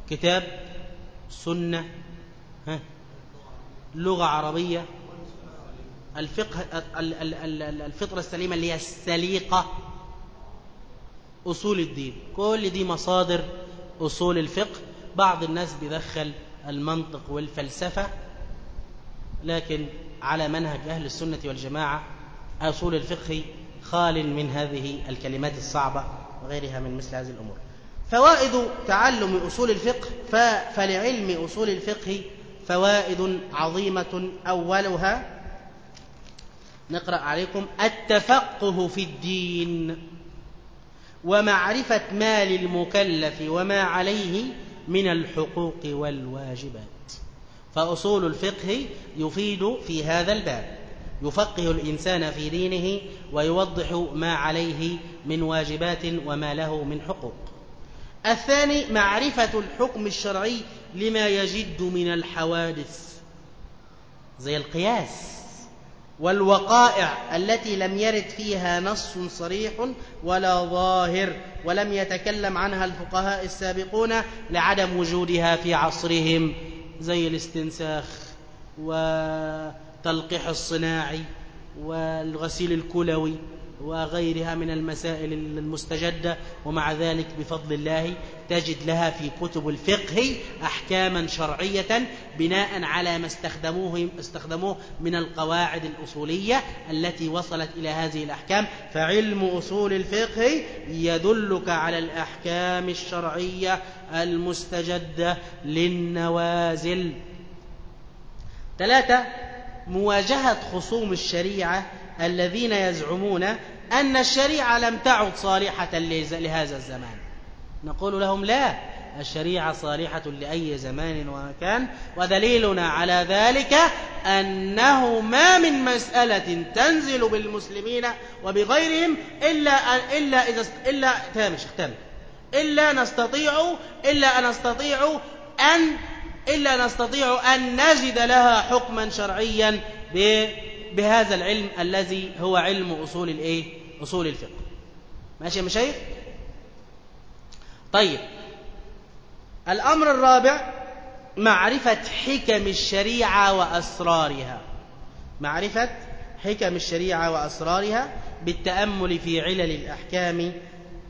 كتاب سنة ها لغة عربية الفقه الفطرة السليمة اللي هي السليقة أصول الدين. كل دي مصادر أصول الفقه. بعض الناس بيدخل المنطق والفلسفة لكن على منهج أهل السنة والجماعة أصول الفقه خال من هذه الكلمات الصعبة وغيرها من مثل هذه الأمور. فوائد تعلم أصول الفقه فلعلم أصول الفقه فوائد عظيمة أولها. نقرأ عليكم. التفقه في الدين ومعرفة ما للمكلف وما عليه من الحقوق والواجبات. فأصول الفقه يفيد في هذا الباب. يفقه الإنسان في دينه ويوضح ما عليه من واجبات وما له من حقوق. الثاني معرفة الحكم الشرعي لما يجد من الحوادث زي القياس والوقائع التي لم يرد فيها نص صريح ولا ظاهر ولم يتكلم عنها الفقهاء السابقون لعدم وجودها في عصرهم زي الاستنساخ والتلقيح الصناعي والغسيل الكلوي. وغيرها من المسائل المستجدة ومع ذلك بفضل الله تجد لها في كتب الفقه أحكاما شرعية بناء على ما استخدموه, استخدموه من القواعد الأصولية التي وصلت إلى هذه الأحكام. فعلم أصول الفقه يدلك على الأحكام الشرعية المستجدة للنوازل. ثلاثة مواجهة خصوم الشريعة الذين يزعمون أن الشريعة لم تعد صالحة لهذا الزمان. نقول لهم لا الشريعة صالحة لأي زمان ومكان ودليلنا على ذلك أنه ما من مسألة تنزل بالمسلمين وبغيرهم إلا إلا إذا إلا تامش تام إلا نستطيع إلا أن نستطيع أن إلا نستطيع أن نجد لها حكما شرعيا بهذا العلم الذي هو علم أصول الإيه؟ أصول الفقه. ماشي يا مشايخ؟ طيب. الأمر الرابع معرفة حكم الشريعة وأسرارها. معرفة حكم الشريعة وأسرارها بالتأمل في علل الأحكام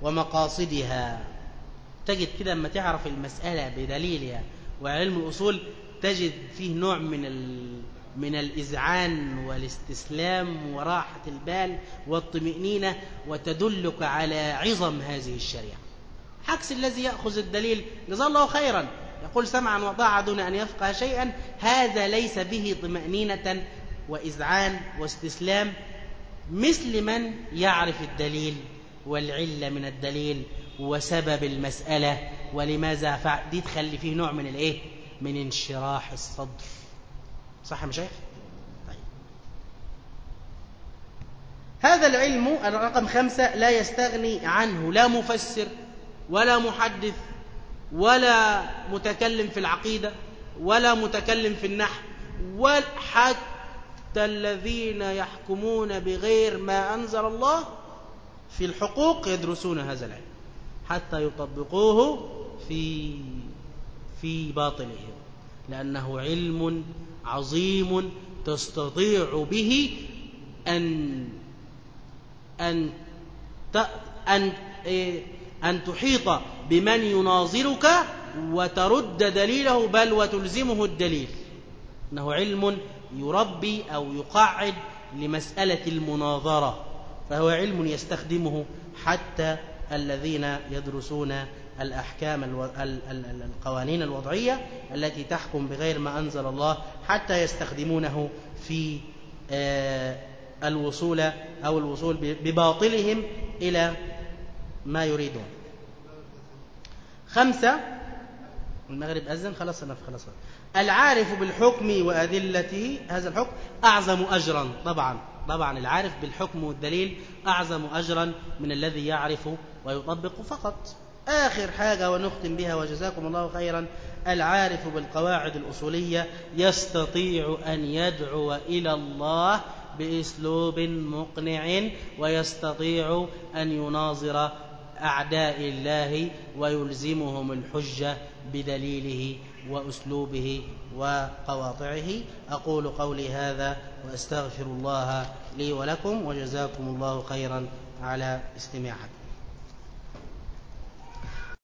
ومقاصدها. تجد كده لما تعرف المسألة بدليلها وعلم الأصول تجد فيه نوع من من الإذعان والاستسلام وراحة البال والطمئنينة وتدلك على عظم هذه الشريعة. عكس الذي يأخذ الدليل جزاه الله خيرا يقول سمعا وطاعة دون أن يفقه شيئا هذا ليس به طمأنينة وإذعان واستسلام مثل من يعرف الدليل والعلة من الدليل وسبب المسألة. ولماذا فعل دي تخلي فيه نوع من الإيه؟ من انشراح الصدر. صح يا مشايخ؟ طيب. هذا العلم الرقم خمسة لا يستغني عنه لا مفسر ولا محدث ولا متكلم في العقيدة ولا متكلم في النحو وحتى الذين يحكمون بغير ما أنزل الله في الحقوق يدرسون هذا العلم حتى يطبقوه في في باطلهم لأنه علم عظيم تستطيع به أن أن أن إيه، أن تحيط بمن يناظرك وترد دليله بل وتلزمه الدليل. إنه علم يربي أو يقعد لمسألة المناظرة فهو علم يستخدمه حتى الذين يدرسون الأحكام القوانين الوضعية التي تحكم بغير ما أنزل الله حتى يستخدمونه في آه، الوصول أو الوصول بباطلهم إلى ما يريدون. خمسة المغرب أذن خلاص أنا خلاص. العارف بالحكم وأدلته هذا الحكم أعظم أجرا طبعا طبعا العارف بالحكم والدليل أعظم أجرا من الذي يعرف ويطبق فقط. آخر حاجة ونختم بها وجزاكم الله خيرا. العارف بالقواعد الأصولية يستطيع أن يدعو إلى الله بأسلوب مقنع ويستطيع أن يناظر أعداء الله ويلزمهم الحجة بدليله وأسلوبه وقواطعه. أقول قولي هذا وأستغفر الله لي ولكم وجزاكم الله خيرا على استماعكم.